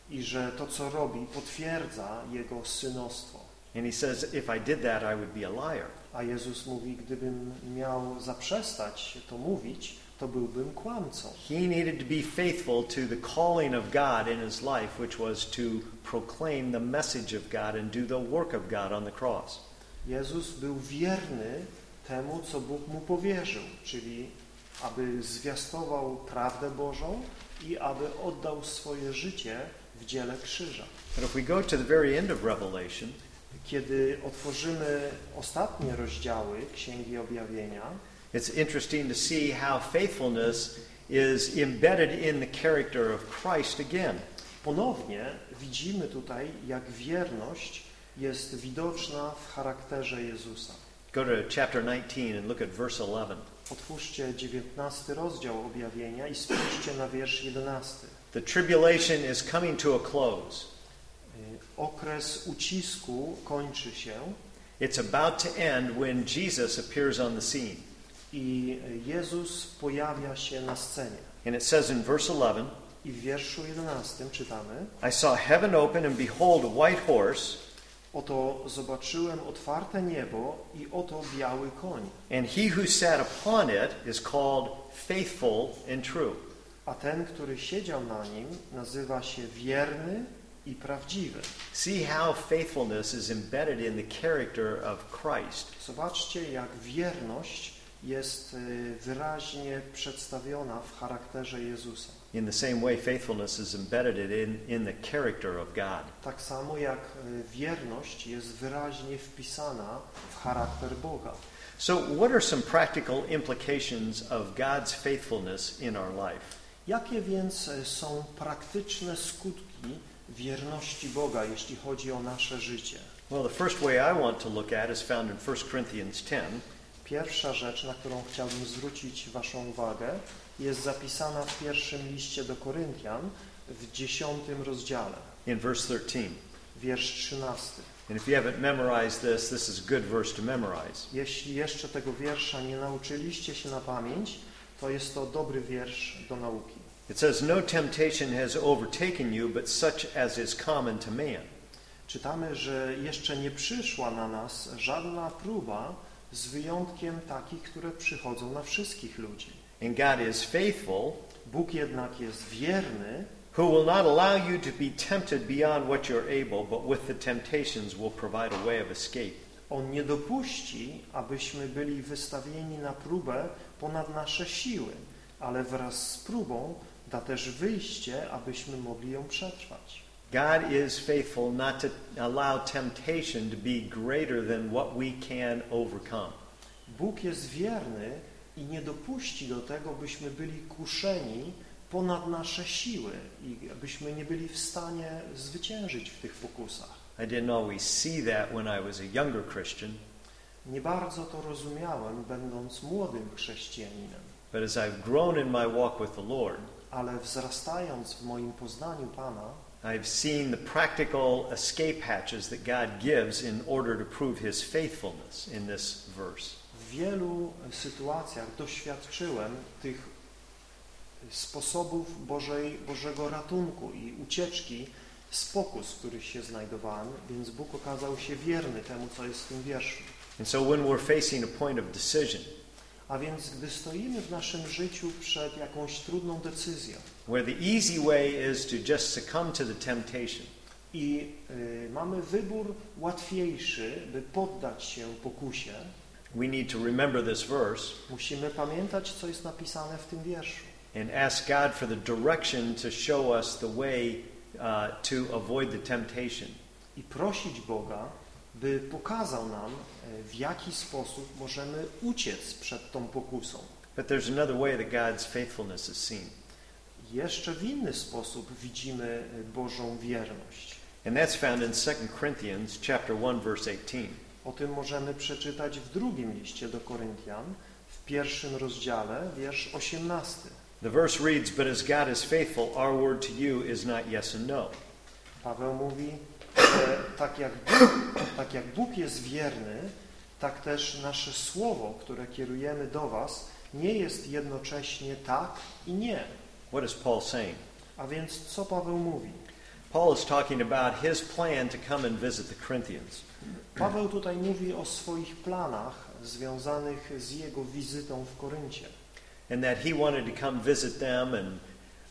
i że to, co robi, potwierdza jego synostwo. And he says, if I did that, I would be a liar. A Jezus mówi, gdybym miał zaprzestać to mówić, to byłbym kłamcą. He needed to be faithful to the calling of God in his life, which was to proclaim the message of God and do the work of God on the cross. Jezus był wierny temu, co Bóg mu powierzył, czyli aby zwiastował prawdę Bożą i aby oddał swoje życie w dziele krzyża. But if we go to the very end of Revelation, Kiedy otworzymy ostatnie rozdziały Księgi Objawienia, it's interesting to see how faithfulness is embedded in the character of Christ again. ponownie widzimy tutaj, jak wierność jest widoczna w charakterze Jezusa. Go to chapter 19 and look at verse 11. Otwórzcie 19 rozdział Objawienia i spójrzcie na wiersz 11. The tribulation is coming to a close. Okres ucisku kończy się It's about to end when Jesus appears on the scene. i Jezus pojawia się na scenie. And it says in verse 11, I w wierszu 11 czytamy I saw heaven open and behold a white horse, Oto zobaczyłem otwarte niebo i oto biały koń. and he who sat upon it is called faithful and true. A ten, który siedział na nim, nazywa się wierny i prawdziwy. See how faithfulness is embedded in the character of Christ. Zobaczcie, jak wierność jest y, wyraźnie przedstawiona w charakterze Jezusa. In the same way, faithfulness is embedded in, in the character of God. Tak samo jak y, wierność jest wyraźnie wpisana w charakter Boga. So, what are some practical implications of God's faithfulness in our life? Jakie więc y, są praktyczne skutki wierności Boga, jeśli chodzi o nasze życie. Well, the first way I want to look at is found in 1 Corinthians 10. Pierwsza rzecz, na którą chciałbym zwrócić Waszą uwagę, jest zapisana w pierwszym liście do Koryntian w dziesiątym rozdziale, in verse 13. wiersz 13. And if you haven't memorized this, this is a good verse to memorize. Jeśli jeszcze tego wiersza nie nauczyliście się na pamięć, to jest to dobry wiersz do nauki. It says, No temptation has overtaken you, but such as is common to man. Czytamy, że jeszcze nie przyszła na nas żadna próba, z wyjątkiem takich, które przychodzą na wszystkich ludzi. And God is faithful, Bóg jednak jest wierny, who will not allow you to be tempted beyond what you're able, but with the temptations will provide a way of escape. On nie dopuści, abyśmy byli wystawieni na próbę ponad nasze siły, ale wraz z próbą da też wyjście, abyśmy mogli ją przetrwać. God is faithful not to allow temptation to be greater than what we can overcome. Bóg jest wierny i nie dopuści do tego, byśmy byli kuszeni ponad nasze siły i abyśmy nie byli w stanie zwyciężyć w tych pokusach. I didn't always see that when I was a younger Christian, Nie bardzo to rozumiałem, będąc młodym chrześcijaninem, but as I've grown in my walk with the Lord, ale wzrastając w moim poznaniu Pana, I've seen the practical escape hatches that God gives in order to prove his faithfulness in this verse. w wielu sytuacjach doświadczyłem tych sposobów Bożej, Bożego ratunku i ucieczki z pokus, w których się znajdowałem, więc Bóg okazał się wierny temu, co jest w tym wierszu. And so when we're facing a point of decision, A więc gdy stoimy w naszym życiu przed jakąś trudną decyzją where the easy way is to just succumb to the temptation, i y, mamy wybór łatwiejszy, by poddać się pokusie, we need to remember this verse musimy pamiętać, co jest napisane w tym wierszu. and ask God for the direction to show us the way uh, to avoid the temptation. I prosić Boga, by pokazał nam, e, w jaki sposób możemy uciec przed tą pokusą. But there's another way that God's faithfulness is seen. Jeszcze w inny sposób widzimy e, Bożą wierność. And that's found in 2 Corinthians chapter 1 verse 18. O tym możemy przeczytać w drugim liście do Koryntian, w pierwszym rozdziale, wiersz 18. The verse reads, But as God is faithful, our word to you is not yes and no. Paweł mówi, że tak jak, Bóg, tak jak Bóg jest wierny, tak też nasze słowo, które kierujemy do Was, nie jest jednocześnie tak i nie. What is Paul saying? A więc co Paweł mówi? Paul is talking about his plan to come and visit the Corinthians. Paweł tutaj mówi o swoich planach związanych z jego wizytą w Koryncie. and that he wanted to come visit them, and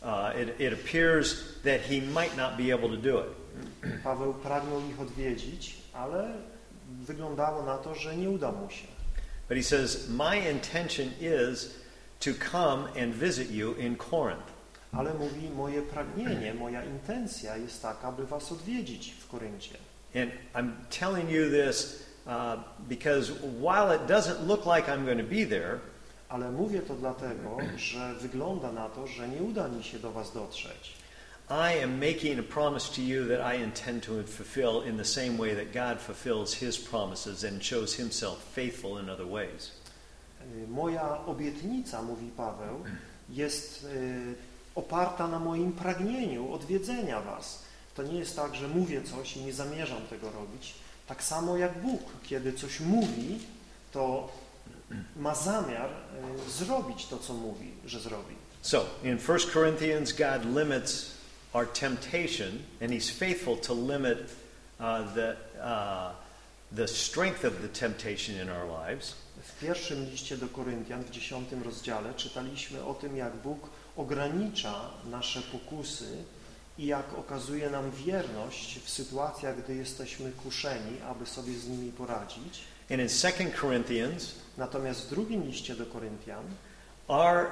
uh, it, it appears that he might not be able to do it. Paweł pragnął ich odwiedzić, ale wyglądało na to, że nie uda mu się. But he says, My intention is to come and visit you in Corinth. Ale mówi, moje pragnienie, moja intencja jest taka, by was odwiedzić w Koryncie. And I'm telling you this uh, because while it doesn't look like I'm going to be there, Ale mówię to dlatego, że wygląda na to, że nie uda mi się do was dotrzeć. I am making a promise to you that I intend to fulfill in the same way that God fulfills his promises and shows himself faithful in other ways. Moja obietnica, mówi Paweł, jest oparta na moim pragnieniu odwiedzenia was. To nie jest tak, że mówię coś i nie zamierzam tego robić. Tak samo jak Bóg, kiedy coś mówi, to ma zamiar zrobić to, co mówi, że zrobi. So, in 1 Corinthians, God limits our temptation, and He's faithful to limit uh, the, uh, the strength of the temptation in our lives. W pierwszym liście do Koryntian, w dziesiątym rozdziale, czytaliśmy o tym, jak Bóg ogranicza nasze pokusy i jak okazuje nam wierność w sytuacjach, gdy jesteśmy kuszeni, aby sobie z nimi poradzić. And in 2 Corinthians, Natomiast w drugim liście do Koryntian our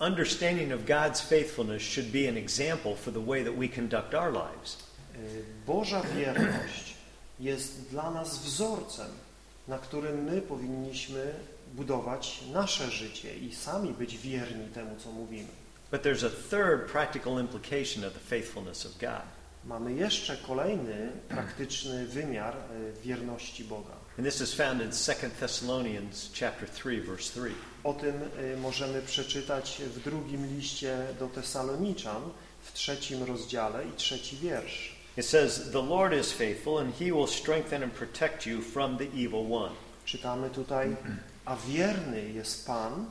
understanding of God's faithfulness should be an example for the way that we conduct our lives. y, Boża wierność jest dla nas wzorcem, na którym my powinniśmy budować nasze życie i sami być wierni temu, co mówimy. But there's a third practical implication of the faithfulness of God. Mamy jeszcze kolejny praktyczny wymiar e, wierności Boga. And this is found in 2 Thessalonians chapter 3 verse 3. O tym e, możemy przeczytać w drugim liście do Tesaloniczan w trzecim rozdziale i trzeci wiersz. It says, "The Lord is faithful and he will strengthen and protect you from the evil one." Czytamy tutaj, a wierny jest Pan,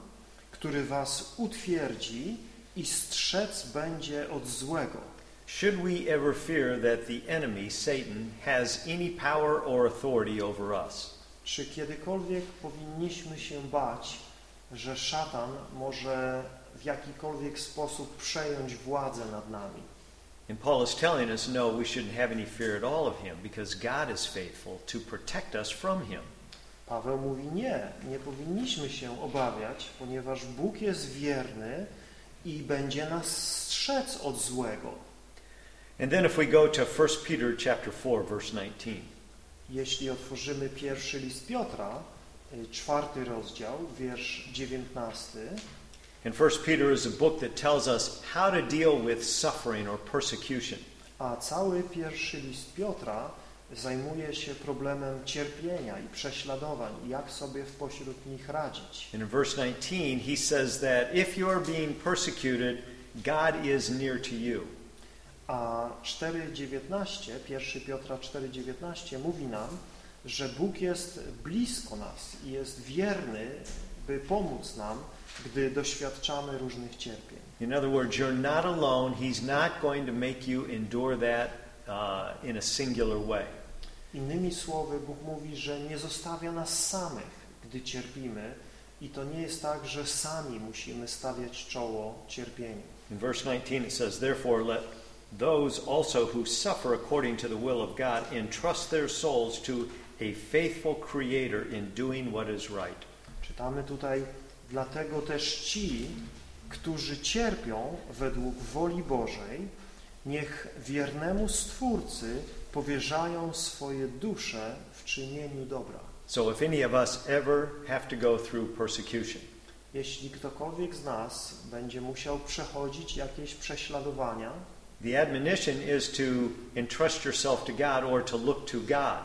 który was utwierdzi i strzec będzie od złego. Should we ever fear that the enemy, Satan, has any power or authority over us? Czy kiedykolwiek powinniśmy się bać, że szatan może w jakikolwiek sposób przejąć władzę nad nami? And Paul is telling us no, we shouldn't have any fear at all of him because God is faithful to protect us from him. Paweł mówi nie, nie powinniśmy się obawiać, ponieważ Bóg jest wierny i będzie nas strzec od złego. And then if we go to 1 Peter chapter 4 verse 19. Jeśli otworzymy pierwszy list Piotra, y, czwarty rozdział, wiersz dziewiętnasty, And 1 Peter is a book that tells us how to deal with suffering or persecution. a cały pierwszy list Piotra zajmuje się problemem cierpienia i prześladowań jak sobie w pośród nich radzić. In verse 19, he says that if you are being persecuted, God is near to you. A 4,19, 1 Piotra 4,19 mówi nam, że Bóg jest blisko nas i jest wierny, by pomóc nam, gdy doświadczamy różnych cierpień. In other words, you're not alone. He's not going to make you endure that uh, in a singular way. Innymi słowy, Bóg mówi, że nie zostawia nas samych, gdy cierpimy i to nie jest tak, że sami musimy stawiać czoło cierpieniu. In verse 19, it says, Therefore, let those also who suffer according to the will of God entrust their souls to a faithful Creator in doing what is right. Czytamy tutaj, dlatego też ci, którzy cierpią według woli Bożej, niech wiernemu Stwórcy powierzają swoje dusze w czynieniu dobra. So, if any of us ever have to go through persecution, Jeśli ktokolwiek z nas będzie musiał przechodzić jakieś prześladowania, the admonition is to entrust yourself to God or to look to God.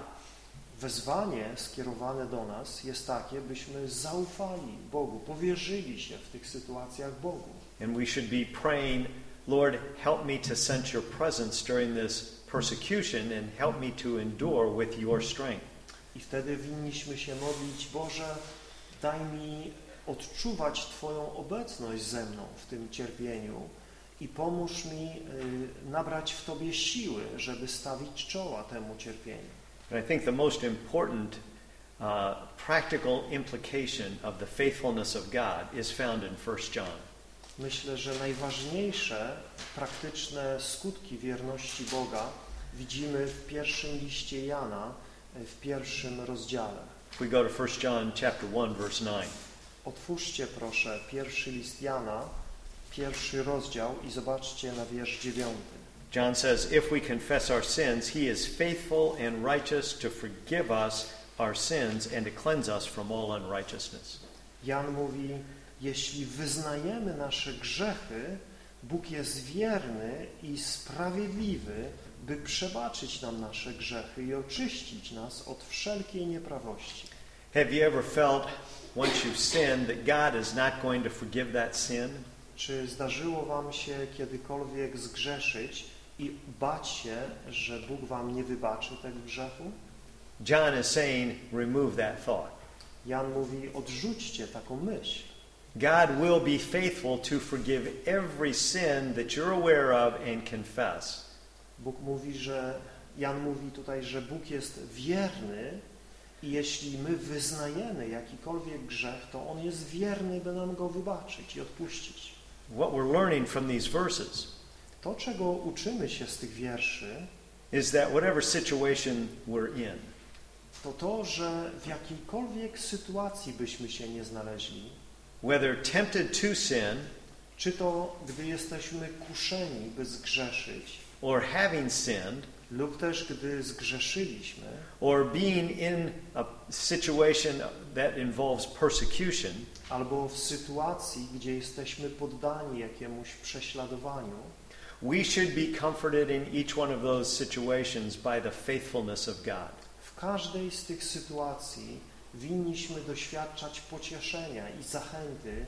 wezwanie skierowane do nas jest takie, byśmy zaufali Bogu, powierzyli się w tych sytuacjach Bogu. And we should be praying, Lord, help me to sense your presence during this persecution and help me to endure with your strength. I wtedy winniśmy się modlić, Boże, daj mi odczuwać Twoją obecność ze mną w tym cierpieniu i pomóż mi y, nabrać w Tobie siły, żeby stawić czoła temu cierpieniu. And I think the most important uh, practical implication of the faithfulness of God is found in 1 John. Myślę, że najważniejsze praktyczne skutki wierności Boga widzimy w pierwszym liście Jana, y, w pierwszym rozdziale. If we go to 1 John chapter 1 verse 9. Otwórzcie proszę pierwszy list Jana, pierwszy rozdział i zobaczcie na wiersz dziewiąty. John says, If we confess our sins, he is faithful and righteous to forgive us our sins and to cleanse us from all unrighteousness. Jan mówi, jeśli wyznajemy nasze grzechy, Bóg jest wierny i sprawiedliwy, by przebaczyć nam nasze grzechy i oczyścić nas od wszelkiej nieprawości. Have you ever felt once you've sinned that God is not going to forgive that sin? Czy zdarzyło wam się kiedykolwiek zgrzeszyć i bać się, że Bóg wam nie wybaczy tego grzechu? John is saying, remove that thought. Jan mówi, odrzućcie taką myśl. God will be faithful to forgive every sin that you're aware of and confess. Bóg mówi, że Jan mówi tutaj, że Bóg jest wierny i jeśli my wyznajemy jakikolwiek grzech, to On jest wierny, by nam go wybaczyć i odpuścić. What we're learning from these verses To, czego uczymy się z tych wierszy, is that whatever situation we're in, to to, że w jakiejkolwiek sytuacji byśmy się nie znaleźli, whether tempted to sin czy to gdy jesteśmy kuszeni, by zgrzeszyć, or having sinned, lub też gdy zgrzeszyliśmy, or being in a situation that involves persecution, albo w sytuacji, gdzie jesteśmy poddani jakiemuś prześladowaniu, We should be comforted in each one of those situations by the faithfulness of God. W każdej z tych sytuacji winniśmy doświadczać pocieszenia i zachęty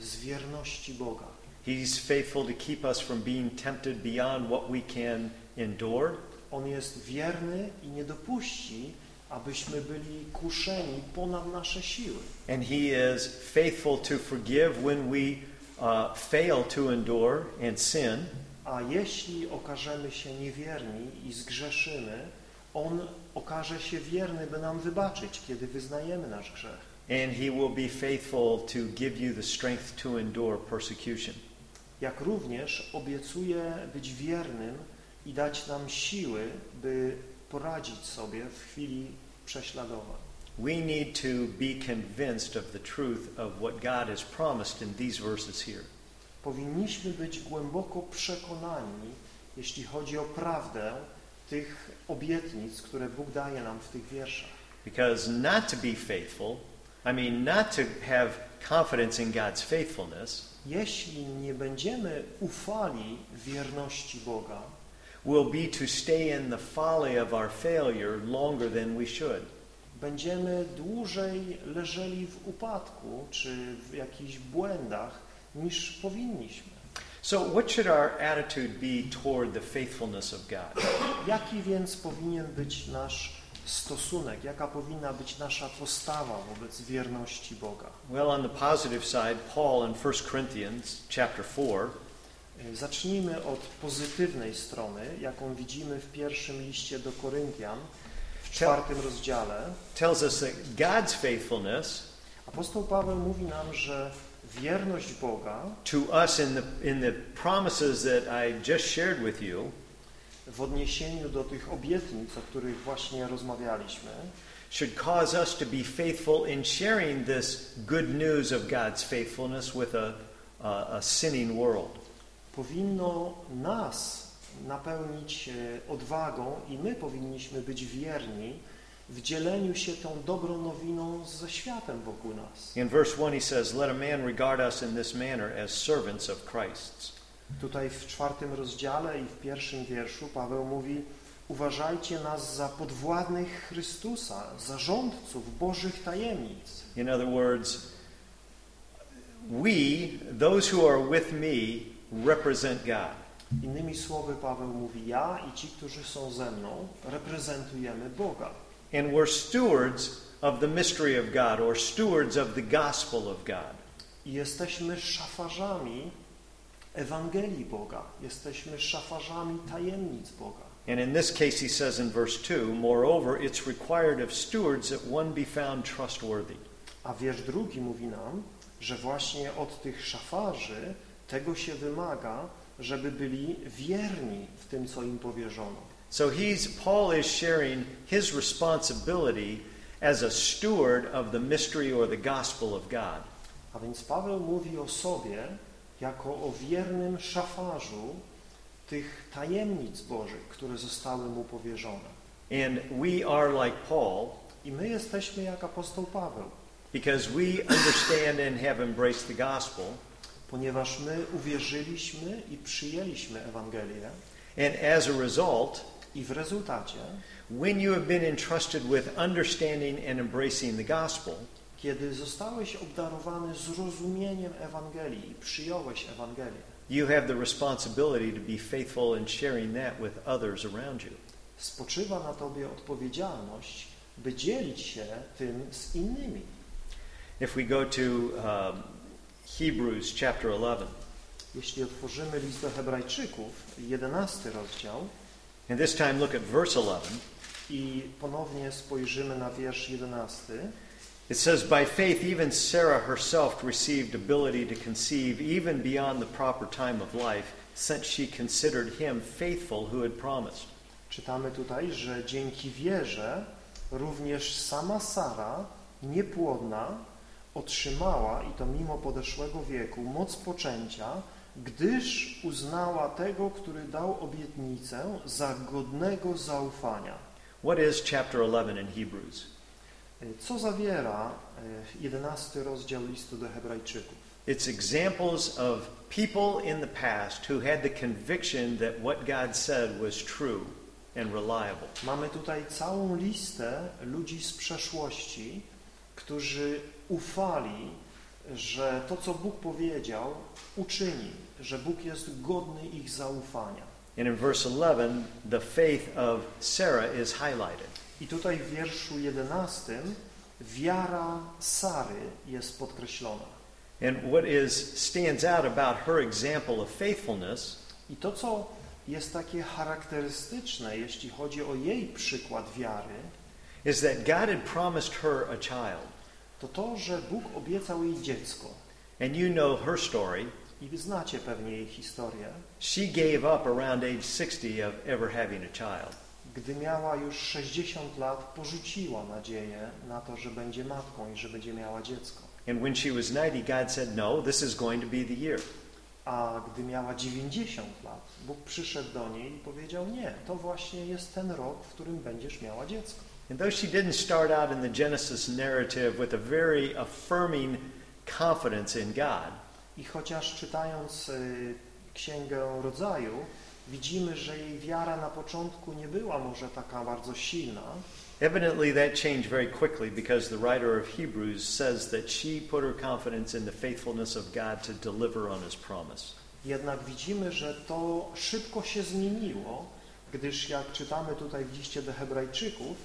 z wierności Boga. He's faithful to keep us from being tempted beyond what we can endure. On jest wierny i nie dopuści, abyśmy byli kuszeni ponad nasze siły. And He is faithful to forgive when we uh, fail to endure and sin. A jeśli okażemy się niewierni i zgrzeszymy, On okaże się wierny, by nam wybaczyć, kiedy wyznajemy nasz grzech. And He will be faithful to give you the strength to endure persecution. Jak również obiecuje być wiernym i dać nam siły, by poradzić sobie w chwili prześladowań. We need to be convinced of the truth of what God has promised in these verses here. Powinniśmy być głęboko przekonani, jeśli chodzi o prawdę tych obietnic, które Bóg daje nam w tych wierszach. Because not to be faithful, I mean, not to have confidence in God's faithfulness, Jeśli nie będziemy ufali wierności Boga, will be to stay in the folly of our failure longer than we should. będziemy dłużej leżeli w upadku czy w jakichś błędach niż powinniśmy. So, what should our attitude be toward the faithfulness of God? Jaki więc powinien być nasz stosunek, jaka powinna być nasza postawa wobec wierności Boga? Well, on the positive side, Paul in 1 Corinthians chapter 4 E, Zacznijmy od pozytywnej strony, jaką widzimy w pierwszym liście do Koryntian, w czwartym rozdziale. tells us that God's faithfulness Apostoł Paweł mówi nam, że wierność Boga to us in the, in the promises that I just shared with you w odniesieniu do tych obietnic, o których właśnie rozmawialiśmy, should cause us to be faithful in sharing this good news of God's faithfulness with a, a, a sinning world. Powinno nas napełnić e, odwagą i my powinniśmy być wierni w dzieleniu się tą dobrą nowiną ze światem wokół nas. In verse 1, he says, Let a man regard us in this manner as servants of Christ's. Tutaj w czwartym rozdziale i w pierwszym wierszu Paweł mówi uważajcie nas za podwładnych Chrystusa, zarządców Bożych tajemnic. In other words, we, those who are with me, represent God. Innymi słowy Paweł mówi ja i ci, którzy są ze mną, reprezentujemy Boga. And we're stewards of the mystery of God or stewards of the gospel of God. I jesteśmy szafarzami Ewangelii Boga. Jesteśmy szafarzami tajemnic Boga. And in this case, he says in verse 2 Moreover, it's required of stewards that one be found trustworthy. A wiersz drugi mówi nam, że właśnie od tych szafarzy tego się wymaga, żeby byli wierni w tym, co im powierzono. So he's Paul is sharing his responsibility as a steward of the mystery or the gospel of God. A więc Paweł mówi o sobie jako o wiernym szafarzu tych tajemnic Bożych, które zostały mu powierzone. And we are like Paul I my jesteśmy jak apostoł Paweł, because we understand and have embraced the gospel. Ponieważ my uwierzyliśmy i przyjęliśmy Ewangelię And as a result, i w rezultacie, when you have been entrusted with understanding and embracing the gospel, kiedy zostałeś obdarowany zrozumieniem Ewangelii i przyjąłeś Ewangelię, you have the responsibility to be faithful in sharing that with others around you. spoczywa na tobie odpowiedzialność, by dzielić się tym z innymi. If we go to um, Hebrews chapter 11, Jeśli otworzymy list do Hebrajczyków, 11 rozdział and this time look at verse 11, i ponownie spojrzymy na wiersz 11, it says, By faith, even Sarah herself received ability to conceive even beyond the proper time of life, since she considered him faithful who had promised. czytamy tutaj, że dzięki wierze również sama Sara, niepłodna, otrzymała, i to mimo podeszłego wieku, moc poczęcia, gdyż uznała tego, który dał obietnicę, za godnego zaufania. What is chapter 11 in Hebrews? Co zawiera e, 11 rozdział listu do Hebrajczyków? It's examples of people in the past who had the conviction that what God said was true and reliable. Mamy tutaj całą listę ludzi z przeszłości, którzy ufali, że to, co Bóg powiedział, uczyni, że Bóg jest godny ich zaufania. And in verse 11, the faith of Sarah is highlighted. I tutaj w wierszu 11 wiara Sary jest podkreślona. And what is stands out about her example of faithfulness I to, co jest takie charakterystyczne, jeśli chodzi o jej przykład wiary, is that God had promised her a child. to to, że Bóg obiecał jej dziecko. And you know her story. I wy znacie pewnie jej historię. She gave up around age 60 of ever having a child. Gdy miała już 60 lat, porzuciła nadzieję na to, że będzie matką i że będzie miała dziecko. And when she was 90, God said, No, this is going to be the year. A gdy miała 90 lat, Bóg przyszedł do niej i powiedział: Nie, to właśnie jest ten rok, w którym będziesz miała dziecko. And though she didn't start out in the Genesis narrative with a very affirming confidence in God, I chociaż czytając y, Księgę Rodzaju, widzimy, że jej wiara na początku nie była może taka bardzo silna, evidently that changed very quickly because the writer of Hebrews says that she put her confidence in the faithfulness of God to deliver on his promise. jednak widzimy, że to szybko się zmieniło, gdyż jak czytamy tutaj w liście do Hebrajczyków,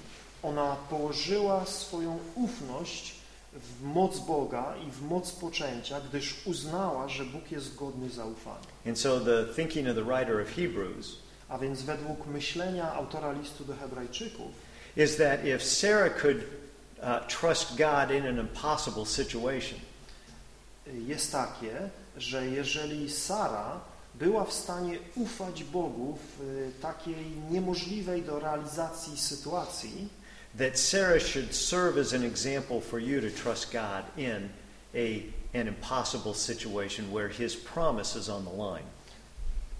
ona położyła swoją ufność w moc Boga i w moc poczęcia, gdyż uznała, że Bóg jest godny zaufania. And so the thinking of the writer of Hebrews A więc według myślenia autora listu do Hebrajczyków is that if Sarah could uh, trust God in an impossible situation, jest takie, że jeżeli Sara była w stanie ufać Bogu w y, takiej niemożliwej do realizacji sytuacji, that Sarah should serve as an example for you to trust God in a, an impossible situation where His promise is on the line.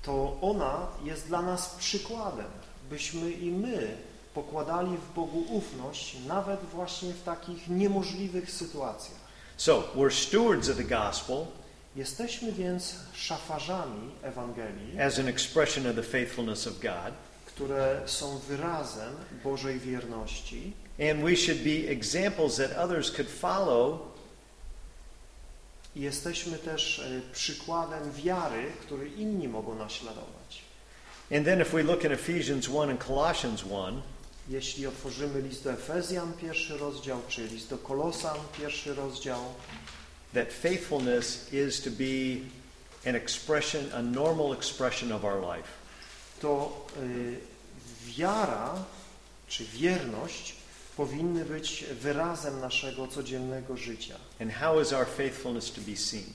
to ona jest dla nas przykładem, byśmy i my pokładali w Bogu ufność nawet właśnie w takich niemożliwych sytuacjach. So, we're stewards of the gospel Jesteśmy więc szafarzami Ewangelii, as an expression of the faithfulness of God, które są wyrazem Bożej wierności and we should be examples that others could follow jesteśmy też e, przykładem wiary, który inni mogą naśladować. And then, if we look in Ephesians 1 and Colossians 1, Jeśli otworzymy list do Efezjan, pierwszy rozdział, czy list do Kolosan, pierwszy rozdział, that faithfulness is to be an expression, a normal expression of our life. To y, wiara czy wierność powinny być wyrazem naszego codziennego życia. And how is our faithfulness to be seen?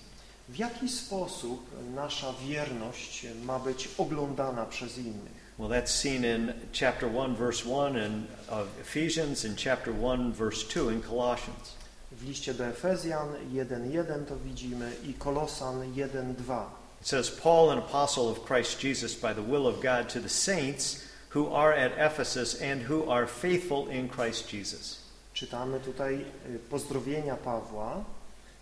W jaki sposób nasza wierność ma być oglądana przez innych? Well, that's seen in chapter 1, verse 1 in, of Ephesians and chapter 1, verse 2 in Colossians. W liście do Efezjan 1.1 to widzimy i Kolosan 1.2. It says, Paul, an apostle of Christ Jesus by the will of God, to the saints who are at Ephesus and who are faithful in Christ Jesus. Czytamy tutaj y, pozdrowienia Pawła,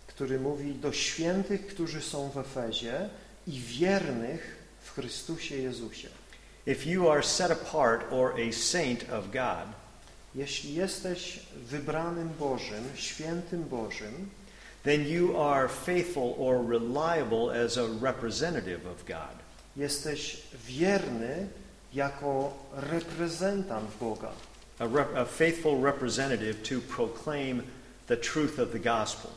który mówi do świętych, którzy są w Efezie i wiernych w Chrystusie Jezusie. If you are set apart or a saint of God, Jeśli jesteś wybranym Bożym, świętym Bożym, then you are faithful or reliable as a representative of God. jesteś wierny jako reprezentant Boga, A, rep- a faithful representative to proclaim the truth of the gospel.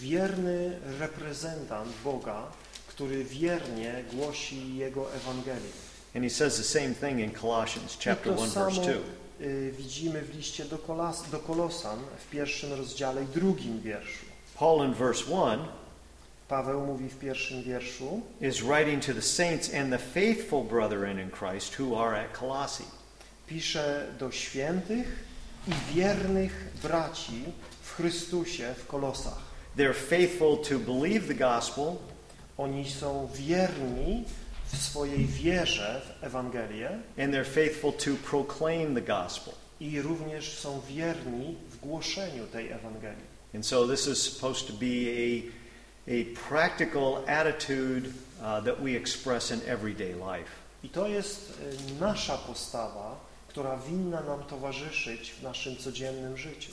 wierny reprezentant Boga, który wiernie głosi Jego Ewangelię. And he says the same thing in Colossians chapter I to 1 verse samo 2. y, widzimy w liście do, Kolas, do Kolosan w pierwszym rozdziale i drugim wierszu. Paul in verse 1 Paweł mówi w pierwszym wierszu, is writing to the saints and the faithful brethren in Christ who are at Colossae. pisze do świętych i wiernych braci w Chrystusie w Kolosach. They're faithful to believe the gospel Oni są wierni w swojej wierze w Ewangelię and they're faithful to proclaim the gospel. i również są wierni w głoszeniu tej Ewangelii. And so this is supposed to be a, a practical attitude uh, that we express in everyday life. I to jest y, nasza postawa, która winna nam towarzyszyć w naszym codziennym życiu.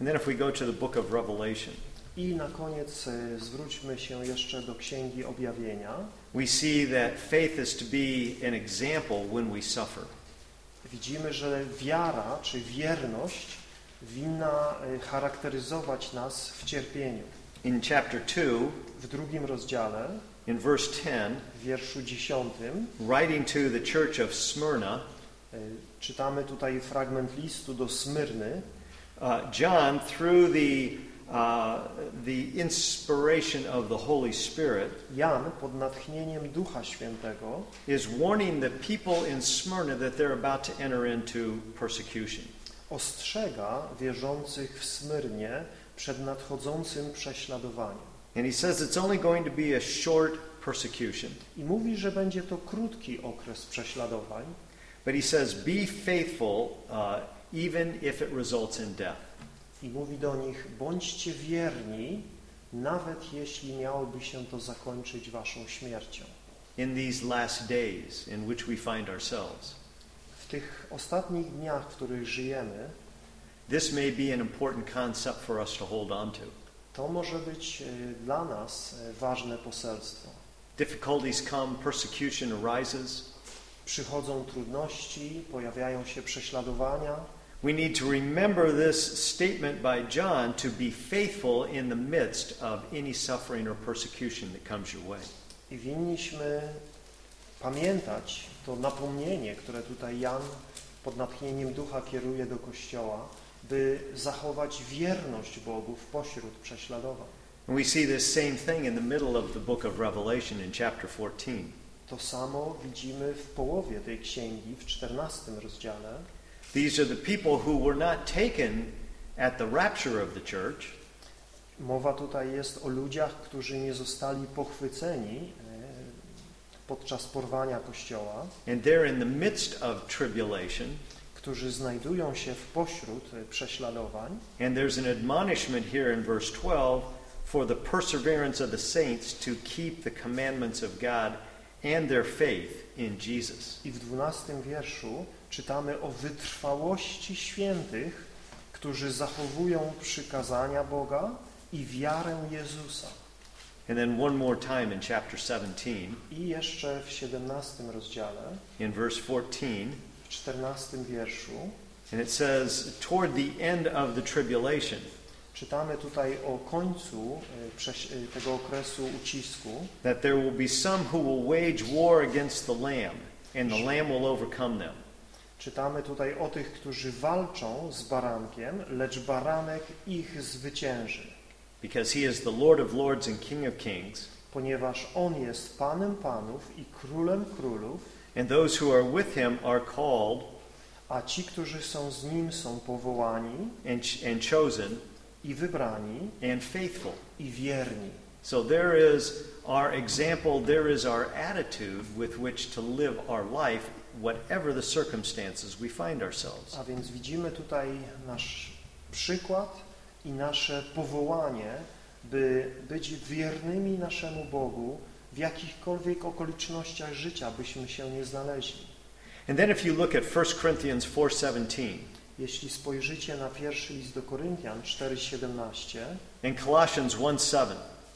And then if we go to the book of Revelation, I na koniec y, zwróćmy się jeszcze do Księgi Objawienia. we see that faith is to be an example when we suffer. Widzimy, że wiara czy wierność winna y, charakteryzować nas w cierpieniu. In chapter 2, W drugim rozdziale, in verse 10, w wierszu dziesiątym, writing to the church of Smyrna, y, czytamy tutaj fragment listu do Smyrny. uh, John, through the, uh, the inspiration of the Holy Spirit, Jan pod natchnieniem Ducha Świętego is warning the people in Smyrna that they're about to enter into persecution. Ostrzega wierzących w Smyrnie przed nadchodzącym prześladowaniem. And he says it's only going to be a short persecution. I mówi, że będzie to krótki okres prześladowań, But he says, be faithful uh, even if it results in death. i mówi do nich: bądźcie wierni, nawet jeśli miałoby się to zakończyć waszą śmiercią. In these last days in which we find ourselves, tych ostatnich dniach, w których żyjemy, this may be an important concept for us to hold on to. to może być y, dla nas y, ważne poselstwo. Difficulties come, persecution arises. Przychodzą trudności, pojawiają się prześladowania. We need to remember this statement by John to be faithful in the midst of any suffering or persecution that comes your way. I winniśmy pamiętać to napomnienie, które tutaj Jan pod natchnieniem ducha kieruje do Kościoła, by zachować wierność Bogu w pośród prześladowań. And we see this same thing in the middle of the book of Revelation in chapter 14. To samo widzimy w połowie tej księgi, w 14 rozdziale. These are the people who were not taken at the rapture of the church, Mowa tutaj jest o ludziach, którzy nie zostali pochwyceni podczas porwania Kościoła, and they're in the midst of tribulation. którzy znajdują się w pośród e, prześladowań. And there's an admonishment here in verse 12 for the perseverance of the saints to keep the commandments of God and their faith in Jesus. I w 12 wierszu czytamy o wytrwałości świętych, którzy zachowują przykazania Boga i wiarę Jezusa. And then one more time in chapter 17, I jeszcze w 17 rozdziale, in verse 14, w 14 wierszu, and it says, Toward the end of the tribulation, czytamy tutaj o końcu e, e, tego okresu ucisku, that there will be some who will wage war against the Lamb, and the Lamb will overcome them. Czytamy tutaj o tych, którzy walczą z barankiem, lecz baranek ich zwycięży, Because he is the Lord of lords and King of kings, ponieważ On jest Panem Panów i Królem Królów, and those who are with him are called a ci, którzy są z Nim, są powołani and, and chosen i wybrani and faithful. i wierni. So there is our example, there is our attitude with which to live our life, whatever the circumstances we find ourselves. A więc widzimy tutaj nasz przykład i nasze powołanie, by być wiernymi naszemu Bogu w jakichkolwiek okolicznościach życia byśmy się nie znaleźli. And then if you look at 1 Corinthians 4:17 Jeśli spojrzycie na pierwszy list do Koryntian 4,17, and Colossians 1:7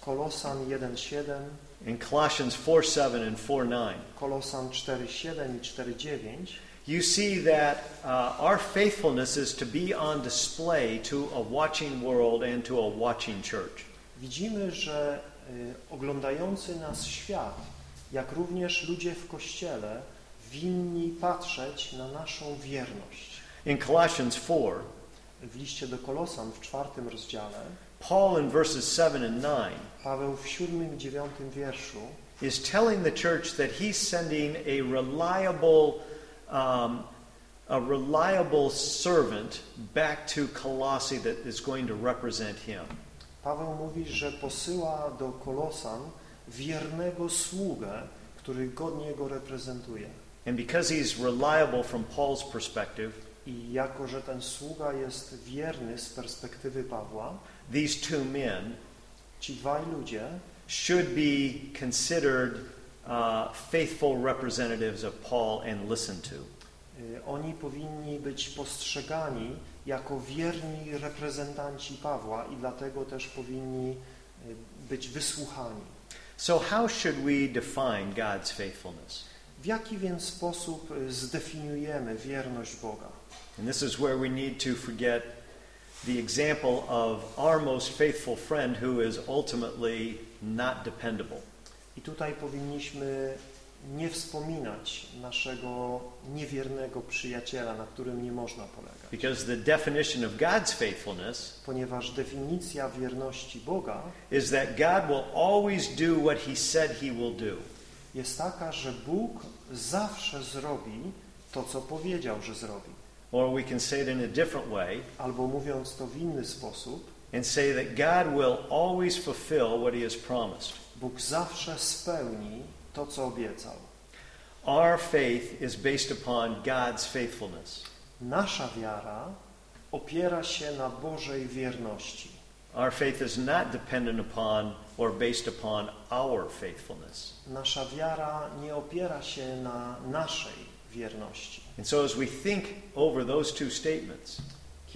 Kolosan 1,7, and Colossians 4:7 and 4:9, Kolosan 4,7 i 4,9, you see that uh, our faithfulness is to be on display to a watching world and to a watching church. widzimy, że y, oglądający nas świat, jak również ludzie w Kościele, winni patrzeć na naszą wierność. In Colossians 4, W liście do Kolosan w czwartym rozdziale Paul in verses 7 and 9 Paweł w siódmym i dziewiątym wierszu is telling the church that he's sending a reliable, um, a reliable servant back to Colossae that is going to represent him. Paweł mówi, że posyła do Kolosan wiernego sługę, który godnie go reprezentuje. And because he's reliable from Paul's perspective, I jako, że ten sługa jest wierny z perspektywy Pawła, these two men ci dwaj ludzie should be considered uh, faithful representatives of Paul and listened to. Oni powinni być postrzegani jako wierni reprezentanci Pawła i dlatego też powinni być wysłuchani. So, how should we define God's faithfulness? W jaki więc sposób zdefiniujemy wierność Boga? And this is where we need to forget the example of our most faithful friend who is ultimately not dependable. I tutaj powinniśmy nie wspominać naszego niewiernego przyjaciela, na którym nie można polegać. Because the definition of God's faithfulness Ponieważ definicja wierności Boga is that God will always do what he said he will do. jest taka, że Bóg zawsze zrobi to, co powiedział, że zrobi. Or we can say it in a different way Albo mówiąc to w inny sposób, and say that God will always fulfill what he has promised. Bóg zawsze spełni to, co obiecał. Our faith is based upon God's faithfulness. Nasza wiara opiera się na Bożej wierności. Our faith is not dependent upon or based upon our faithfulness. Nasza wiara nie opiera się na naszej wierności. And so, as we think over those two statements,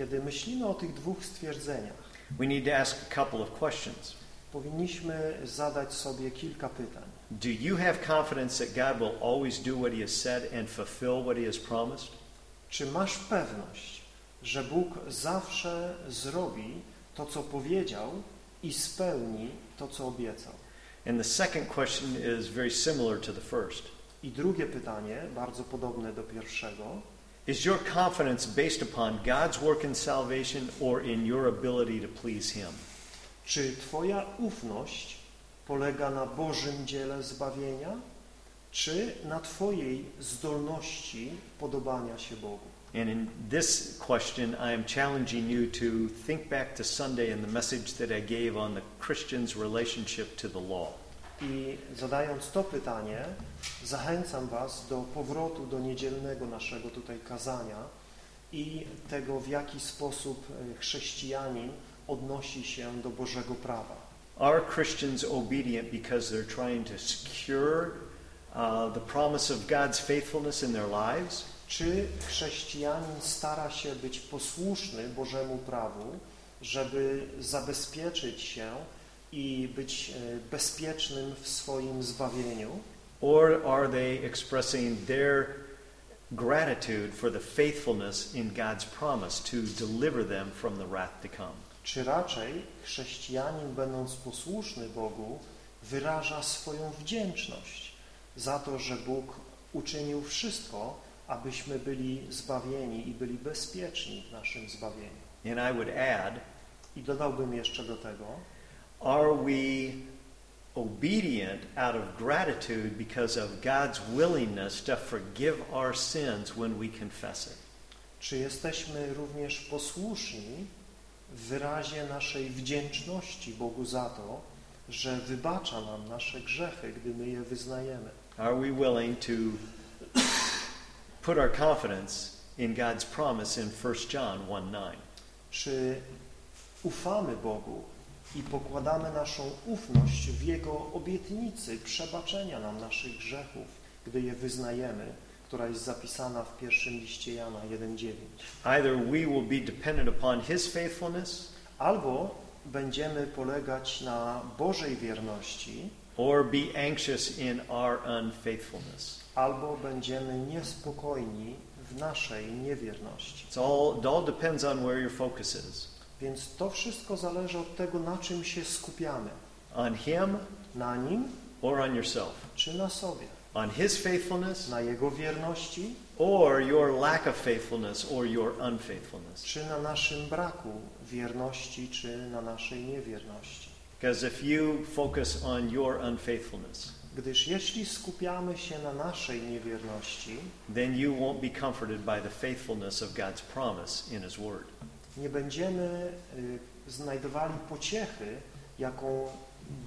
Kiedy myślimy o tych dwóch stwierdzeniach, we need to ask a couple of questions. Powinniśmy zadać sobie kilka pytań. Do you have confidence that God will always do what He has said and fulfill what He has promised? Czy masz pewność, że Bóg zawsze zrobi to, co powiedział i spełni to, co obiecał? And the second question is very similar to the first. I drugie pytanie, bardzo podobne do pierwszego. Is your confidence based upon God's work in salvation or in your ability to please Him? Czy Twoja ufność polega na Bożym dziele zbawienia, czy na Twojej zdolności podobania się Bogu? And in this question, I am challenging you to think back to Sunday and the message that I gave on the Christian's relationship to the law. I zadając to pytanie, zachęcam Was do powrotu do niedzielnego naszego tutaj kazania i tego, w jaki sposób e, chrześcijanin odnosi się do Bożego prawa. Are Christians obedient because they're trying to secure uh, the promise of God's faithfulness in their lives? Czy chrześcijanin stara się być posłuszny Bożemu prawu, żeby zabezpieczyć się i być e, bezpiecznym w swoim zbawieniu? Or are they expressing their gratitude for the faithfulness in God's promise to deliver them from the wrath to come? Czy raczej chrześcijanin, będąc posłuszny Bogu, wyraża swoją wdzięczność za to, że Bóg uczynił wszystko, abyśmy byli zbawieni i byli bezpieczni w naszym zbawieniu? And I would add, I dodałbym jeszcze do tego, are we obedient out of gratitude because of God's willingness to forgive our sins when we confess it? czy jesteśmy również posłuszni wyrazie naszej wdzięczności Bogu za to, że wybacza nam nasze grzechy, gdy my je wyznajemy? Are we willing to put our confidence in God's promise in 1 John 1 9? Czy ufamy Bogu i pokładamy naszą ufność w Jego obietnicy przebaczenia nam naszych grzechów, gdy je wyznajemy, która jest zapisana w pierwszym liście Jana 1,9. Either we will be dependent upon His faithfulness Albo będziemy polegać na Bożej wierności, or be anxious in our unfaithfulness. albo będziemy niespokojni w naszej niewierności. It's all, it all depends on where your focus is Więc to wszystko zależy od tego, na czym się skupiamy. on Him Na Nim or on yourself, czy na sobie? On His faithfulness Na Jego wierności or your lack of faithfulness or your unfaithfulness. czy na naszym braku wierności, czy na naszej niewierności. Because if you focus on your unfaithfulness, Gdyż jeśli skupiamy się na naszej niewierności, then you won't be comforted by the faithfulness of God's promise in His Word. nie będziemy y, znajdowali pociechy, jaką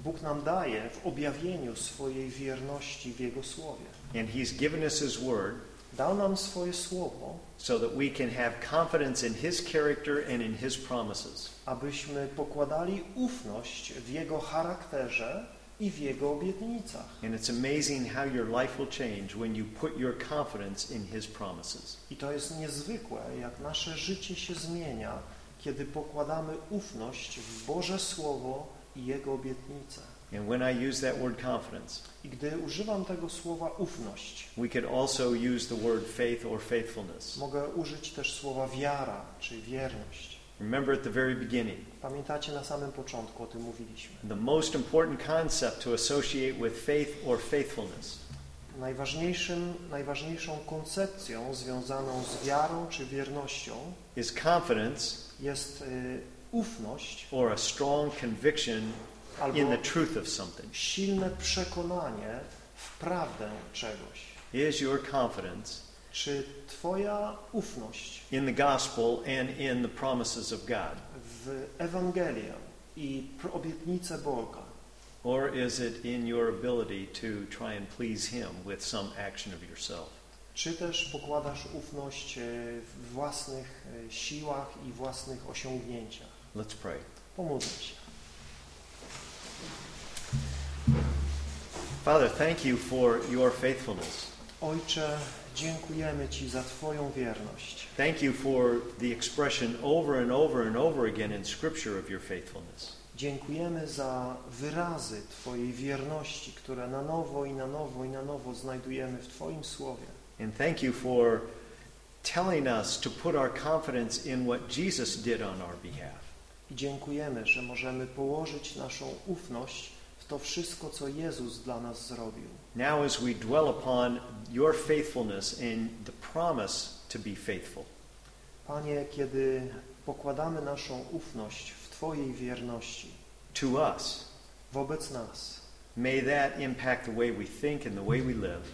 Bóg nam daje w objawieniu swojej wierności w Jego Słowie. And He's given us His Word Dał nam swoje Słowo, so that we can have confidence in His character and in His promises. abyśmy pokładali ufność w Jego charakterze i w Jego obietnicach. And it's amazing how your life will change when you put your confidence in His promises. I to jest niezwykłe, jak nasze życie się zmienia, kiedy pokładamy ufność w Boże Słowo i Jego obietnice. And when I use that word confidence, I gdy używam tego słowa ufność, we could also use the word faith or faithfulness. mogę użyć też słowa wiara czy wierność. Remember at the very beginning, Pamiętacie, na samym początku o tym mówiliśmy. the most important concept to associate with faith or faithfulness Najważniejszym, najważniejszą koncepcją związaną z wiarą czy wiernością is confidence jest y, ufność or a strong conviction in the truth of something. silne przekonanie w prawdę czegoś. Is your confidence Czy Twoja ufność in the gospel and in the promises of God? w Ewangelię i obietnicę Boga, Or is it in your ability to try and please Him with some action of yourself? czy też pokładasz ufność e, w własnych e, siłach i własnych osiągnięciach? Let's pray. Pomódlmy się. Father, thank you for your faithfulness. Ojcze, dziękujemy Ci za Twoją wierność. Thank you for the expression over and over and over again in Scripture of your faithfulness. Dziękujemy za wyrazy Twojej wierności, które na nowo i na nowo i na nowo znajdujemy w Twoim Słowie. And thank you for telling us to put our confidence in what Jesus did on our behalf. I dziękujemy, że możemy położyć naszą ufność w to wszystko, co Jezus dla nas zrobił. Now, as we dwell upon your faithfulness and the promise to be faithful, Panie, kiedy pokładamy naszą ufność w Twojej wierności to us, wobec nas, may that impact the way we think and the way we live.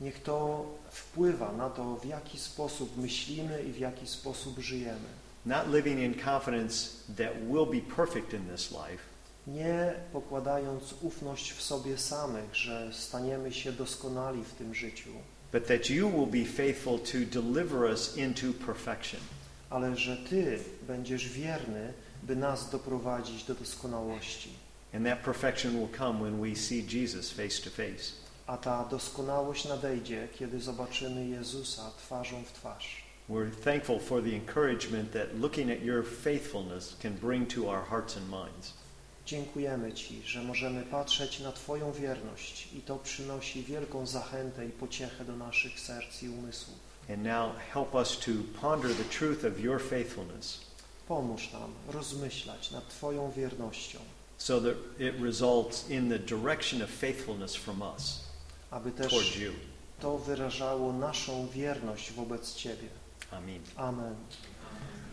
niech to wpływa na to, w jaki sposób myślimy i w jaki sposób żyjemy. Not living in confidence that we'll be perfect in this life, Nie pokładając ufność w sobie samych, że staniemy się doskonali w tym życiu, but that you will be faithful to deliver us into perfection. ale że Ty będziesz wierny, by nas doprowadzić do doskonałości. And that perfection will come when we see Jesus face to face. A ta doskonałość nadejdzie, kiedy zobaczymy Jezusa twarzą w twarz. We're thankful for the encouragement that looking at your faithfulness can bring to our hearts and minds. Dziękujemy Ci, że możemy patrzeć na Twoją wierność i to przynosi wielką zachętę i pociechę do naszych serc i umysłów. And now help us to ponder the truth of your faithfulness Pomóż nam rozmyślać nad Twoją wiernością, so that it results in the direction of faithfulness from us aby też you. to wyrażało naszą wierność wobec Ciebie. Amen. Amen.